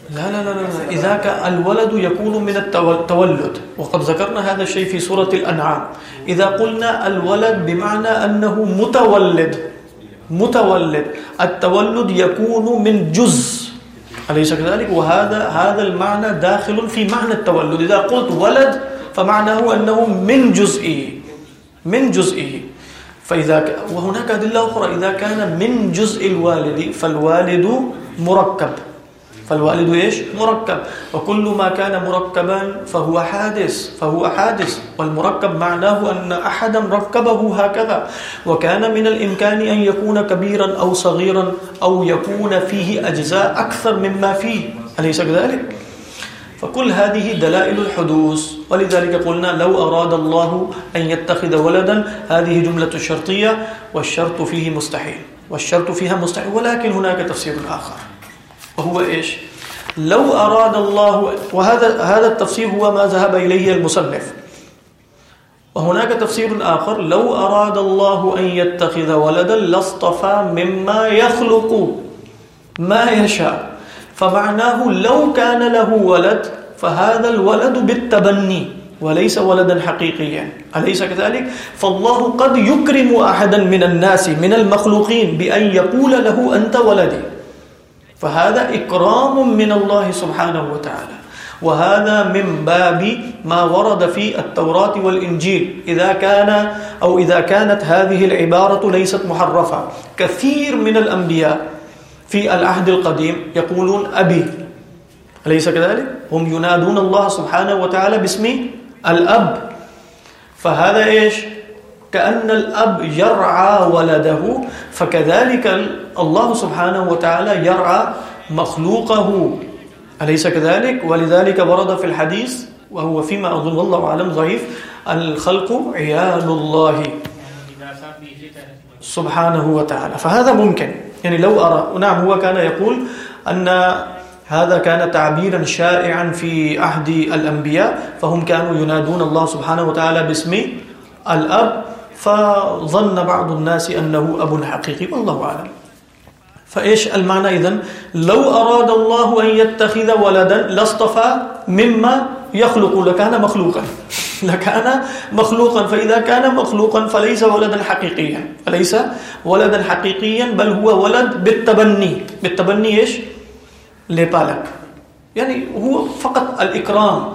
لا لا لا لا إذا كان الولد يكون من التولد وقد ذكرنا هذا الشيء في سورة الأنعام. إذا قلنا الولد بمعنى أنه متولد. متولد. التولد يكون من جزء أليس كذلك؟ وهذا هذا المعنى داخل في معنى التولد. إذا قلت ولد فمعناه أنه من جزئه من جزئه. فإذا وهناك أدلة أخرى. إذا كان من جزء الوالد، فالوالد مركب. فالوالد إيش؟ مركب. وكل ما كان مركبا فهو حادث فهو حادث. والمركب معناه أن أحدا ركبه هكذا. وكان من الإمكان أن يكون كبيرا أو صغيرا أو يكون فيه أجزاء أكثر مما فيه. أليس كذلك؟ فكل هذه دلائل الحدوث ولذلك قلنا لو أراد الله أن يتخذ ولدا هذه جملة الشرطية والشرط فيه مستحيل والشرط فيها مستحيل ولكن هناك تفسير آخر. وهو إيش؟ لو أراد الله، وهذا، هذا التفسير هو ما ذهب إليه المصنف. وهناك تفسير آخر، لو أراد الله أن يتخذ ولدا لاصطفى مما يخلق، ما يشاء. فمعناه لو كان له ولد، فهذا الولد بالتبني، وليس ولدا حقيقيا. أليس كذلك؟ فالله قد يكرم أحدا من الناس، من المخلوقين، بأن يقول له أنت ولدي. فهذا إكرام من الله سبحانه وتعالى. وهذا من باب ما ورد في التوراة والإنجيل. إذا كان أو إذا كانت هذه العبارة ليست محرفة. كثير من الأنبياء في العهد القديم يقولون أبي أليس كذلك؟ هم ينادون الله سبحانه وتعالى باسم الأب فهذا إيش؟ كأن الأب يرعى ولده فكذلك الله سبحانه وتعالى يرعى مخلوقه أليس كذلك؟ ولذلك ورد في الحديث وهو فيما أظن الله أعلم ضعيف الخلق عيال الله سبحانه وتعالى فهذا ممكن يعني لو أرى نعم، هو كان يقول أن هذا كان تعبيرا شائعا في عهد الأنبياء، فهم كانوا ينادون الله سبحانه وتعالى باسم الأب، فظن بعض الناس أنه أب حقيقي، والله أعلم. فايش المعنى اذا لو اراد الله ان يتخذ ولدا، لاصطفى مما يخلق، لكان مخلوقا. لكان مخلوقا فاذا كان مخلوقا فليس ولدا حقيقيا فليس ولدا حقيقيا بل هو ولد بالتبني بالتبني ايش لبالك يعني هو فقط الاكرام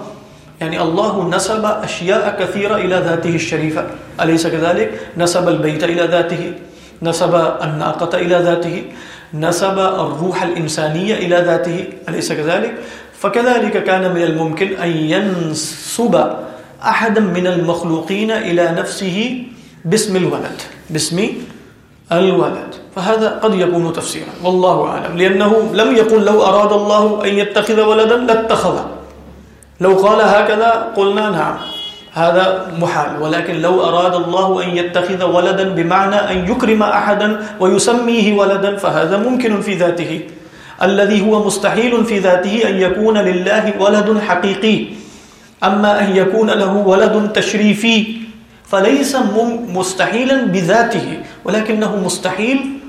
يعني الله نسب اشياء كثيره الى ذاته الشريفه اليس كذلك نسب البيت الى ذاته نسب الناقه الى ذاته نسب الروح الإنسانية إلى ذاته أليس كذلك؟ فكذلك كان من الممكن أن ينسب أحدا من المخلوقين إلى نفسه باسم الولد. باسم الولد. فهذا قد يكون تفسيرا. والله أعلم. لأنه لم يقل لو أراد الله أن يتخذ ولدا لاتخذ. لو قال هكذا قلنا نعم. هذا محال. ولكن لو أراد الله أن يتخذ ولدا بمعنى أن يكرم أحدا ويسميه ولدا، فهذا ممكن في ذاته. الذي هو مستحيل في ذاته أن يكون لله ولد حقيقي. أما أن يكون له ولد تشريفي فليس مستحيلا بذاته ولكنه مستحيل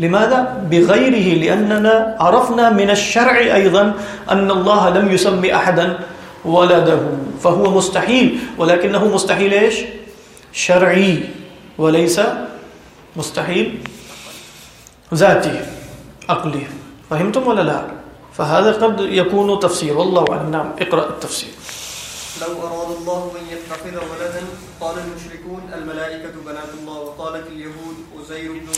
لماذا؟ بغيره لأننا عرفنا من الشرع أيضا أن الله لم يسمي أحدا ولده فهو مستحيل ولكنه مستحيل ايش شرعي وليس مستحيل ذاتي عقلي فهمتم ولا لا؟ فهذا قد يكون تفسير والله اعلم اقرا التفسير لو اراد الله ان يتخذ ولدا، قال المشركون الملائكه بنات الله. وقالت اليهود عزير بن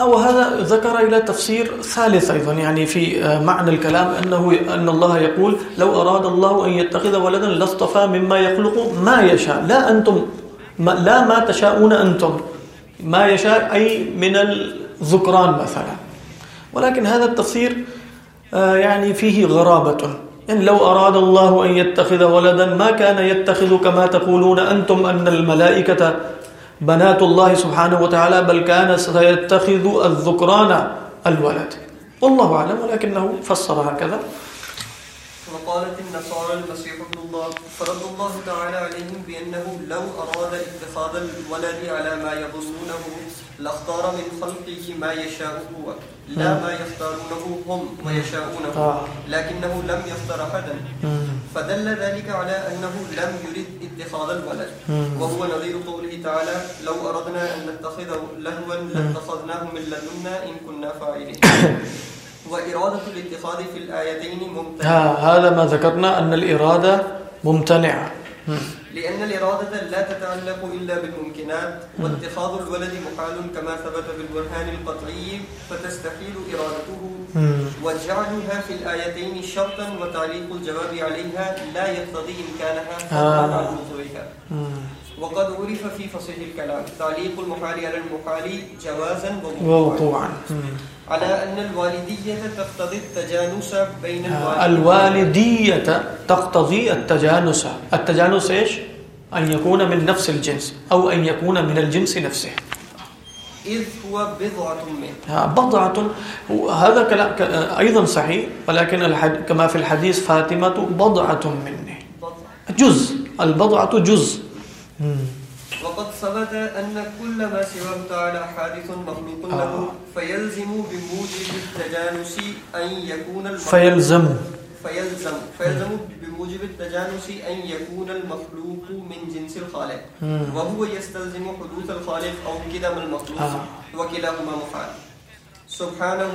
الله. وهذا ذكر إلى تفسير ثالث أيضا، يعني في معنى الكلام أنه، أن الله يقول لو أراد الله أن يتخذ ولدا، لاصطفى مما يخلق ما يشاء. لا أنتم، ما، لا ما تشاءون أنتم. ما يشاء، أي من الذكران مثلا. ولكن هذا التفسير يعني فيه غرابة. ان لو اراد الله ان يتخذ ولدا ما كان يتخذ كما تقولون انتم ان الملائكه بنات الله سبحانه وتعالى، بل كان سيتخذ الذكران الولد. والله اعلم ولكنه فسر هكذا. وقالت النصارى المسيح ابن الله فرد الله تعالى عليهم بأنه لو أراد اتخاذ الولد على ما يظنونه لاختار من خلقه ما يشاء هو لا ما يختارونه هم ويشاءونه لكنه لم يختار أحدا. فدل ذلك على أنه لم يرد اتخاذ الولد. وهو نظير قوله تعالى لو أردنا أن نتخذ لهوا لاتخذناه من لدنا إن كنا فاعلين. (coughs) وإرادة الاتخاذ في الآيتين ممتنعة هذا ما ذكرنا أن الإرادة ممتنعة. لأن الإرادة لا تتعلق إلا بالممكنات واتخاذ الولد محال كما ثبت بالبرهان القطعي فتستحيل إرادته. وجعلها في الآيتين شرطا وتعليق الجواب عليها لا يقتضي إمكانها عن وضوحها وقد عرف في فصيح الكلام تعليق المحال على المحال جوازا ووقوعا على أن الوالدية تقتضي التجانس بين الوالدية تقتضي التجانس. التجانس إيش؟ أن يكون من نفس الجنس أو أن يكون من الجنس نفسه. إذ هو بضعة منه بضعة. هذا كلام أيضا صحيح ولكن الحد... كما في الحديث فاطمة بضعة مني جزء. البضعة جزء. وقد ثبت أن كل ما سواه تعالى حادث مخلوق له فيلزم بموجب التجانس أن يكون المخلوق فيلزم. فيلزم. فيلزم بموجب التجانس أن يكون المخلوق من جنس الخالق. وهو يستلزم حدوث الخالق أو قدم المخلوق وكلاهما محال سبحانه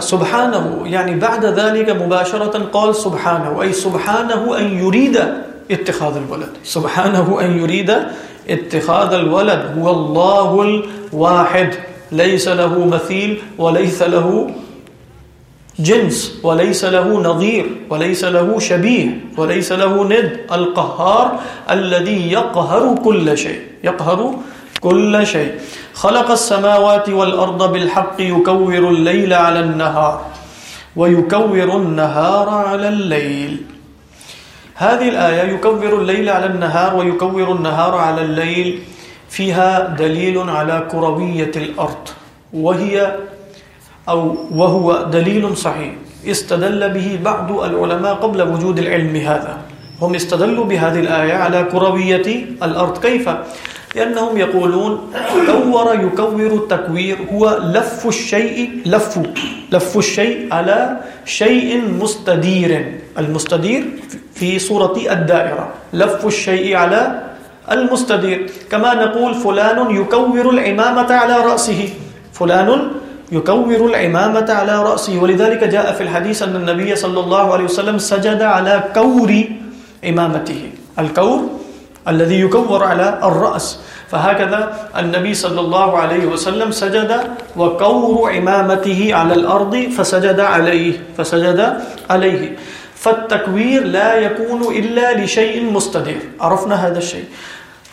سبحانه. يعني بعد ذلك مباشرة قال سبحانه. أي سبحانه أن يريد اتخاذ الولد. سبحانه أن يريد اتخاذ الولد هو الله الواحد ليس له مثيل وليس له جنس وليس له نظير وليس له شبيه وليس له ند القهار الذي يقهر كل شيء يقهر كل شيء خلق السماوات والأرض بالحق يكور الليل على النهار ويكور النهار على الليل هذه الآية يكور الليل على النهار ويكور النهار على الليل فيها دليل على كروية الأرض. وهي أو وهو دليل صحيح. استدل به بعض العلماء قبل وجود العلم هذا. هم استدلوا بهذه الآية على كروية الأرض. كيف؟ لأنهم يقولون كور يكور التكوير. هو لف الشيء، لف لف الشيء على شيء مستدير. المستدير في صورة الدائرة. لف الشيء على المستدير. كما نقول فلان يكور العمامة على رأسه. فلان يكور العمامة على رأسه. ولذلك جاء في الحديث أن النبي صلى الله عليه وسلم سجد على كور عمامته. الكور الذي يكور على الرأس. فهكذا النبي صلى الله عليه وسلم سجد وكور عمامته على الأرض فسجد عليه. فسجد عليه. فالتكوير لا يكون إلا لشيء مستدير عرفنا هذا الشيء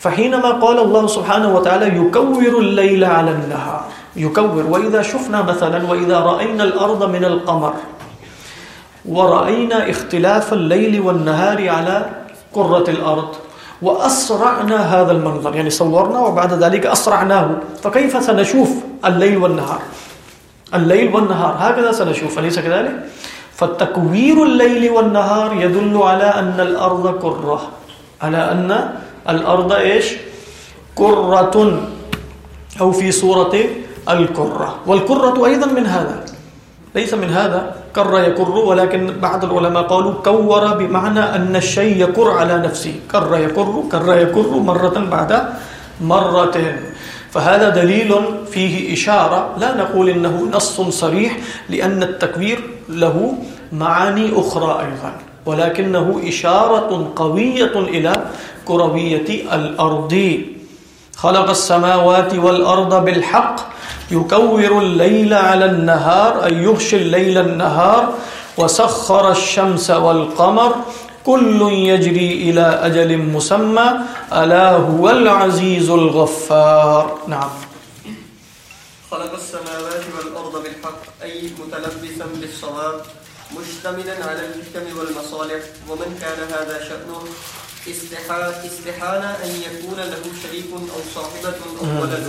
فحينما قال الله سبحانه وتعالى يكور الليل على النهار يكور وإذا شفنا مثلا وإذا رأينا الأرض من القمر، ورأينا اختلاف الليل والنهار على قرة الأرض وأسرعنا هذا المنظر يعني صورنا وبعد ذلك أسرعناه. فكيف سنشوف الليل والنهار الليل والنهار هكذا سنشوف، أليس كذلك؟ فالتكوير الليل والنهار يدل على أن الأرض كرة على أن الأرض إيش? كرة أو في صورة الكرة والكرة أيضا من هذا. ليس من هذا. كر يكر ولكن بعض العلماء قالوا كور بمعنى أن الشيء يكر على نفسه. كر يكر كر يكر مرة بعد مرة فهذا دليل فيه إشارة. لا نقول إنه نص صريح، لأن التكوير له معاني أخرى أيضا ولكنه إشارة قوية إلى كروية الأرض خلق السماوات والأرض بالحق يكور الليل على النهار أي يغشي الليل النهار وسخر الشمس والقمر كل يجري إلى أجل مسمى ألا هو العزيز الغفار. نعم. خلق السماوات والأرض بالحق أي متلبسا بالصواب مشتملا على الحكم والمصالح ومن كان هذا شأنه؟ استحال أن يكون له شريك أو صاحبة أو ولد.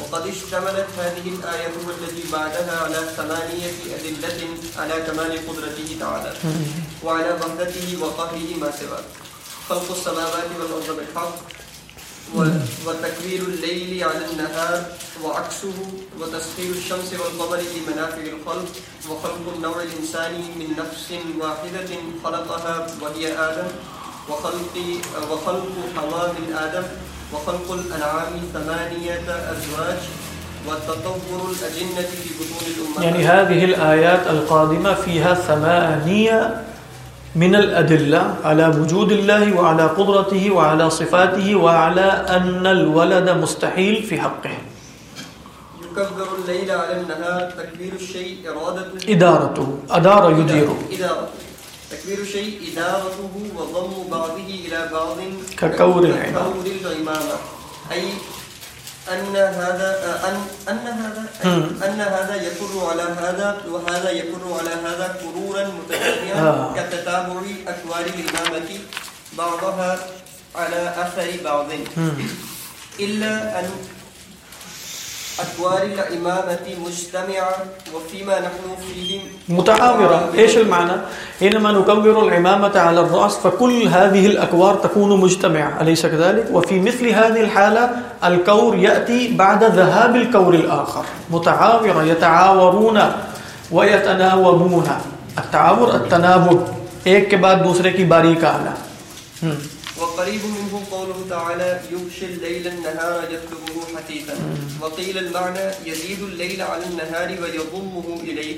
وقد اشتملت هذه الآية والتي بعدها على ثمانية أدلة على كمال قدرته تعالى. وعلى وحدته وقهره ما سوى خلق السماوات والأرض بالحق وتكبير الليل على النهار وعكسه وتسخير الشمس والقمر لمنافع الخلق وخلق النوع الإنساني من نفس واحدة خلقها وهي آدم وخلق وخلق حواء من آدم وخلق الأنعام ثمانية أزواج وتطور الأجنة في بطون الأمهات يعني هذه الآيات القادمة فيها ثمانية من الأدلة على وجود الله وعلى قدرته وعلى صفاته وعلى أن الولد مستحيل في حقه. يكبر الليل على النهار تكبير الشيء إرادة إدارته أدار يدير إدارته. تكبير شيء إدارته وضم بعضه إلى بعض ككور العمامة أي أن هذا أن أن هذا أن هذا يكر على هذا وهذا يكر على هذا كرورا متتابعا. كتتابع أكوار الإمامة بعضها على أثر بعض. إلا أن أكوار الإمامة مجتمعة وفيما نحن فيه متعاورة إيش المعنى؟ حينما نكبر العمامة على الرأس فكل هذه الأكوار تكون مجتمعة. أليس كذلك؟ وفي مثل هذه الحالة الكور يأتي بعد ذهاب الكور الآخر. متعاورة يتعاورون ويتناوبون. التعاور التناوب ایک کے بعد دوسرے کی باری کا آنا وقريب منه قوله تعالى يغشي الليل النهار يطلبه حثيثا. وقيل المعنى يزيد الليل على النهار ويضمه إليه.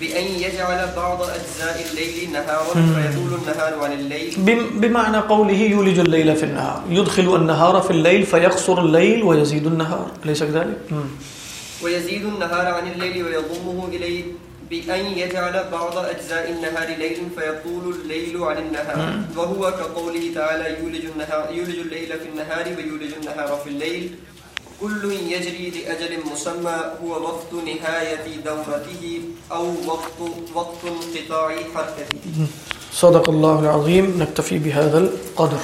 بأن يجعل بعض أجزاء الليل نهارا فيطول النهار عن الليل. بم- بمعنى قوله يولج الليل في النهار. يدخل النهار في الليل فيقصر الليل ويزيد النهار. أليس كذلك؟ ويزيد النهار عن الليل ويضمه إليه. بأن يجعل بعض أجزاء النهار ليل فيطول الليل عن النهار. وهو كقوله تعالى يولج, النهار يولج الليل في النهار ويولج النهار في الليل. كل يجري لأجل مسمى هو وقت نهاية دورته أو وقت وقت انقطاع حركته. صدق الله العظيم. نكتفي بهذا القدر.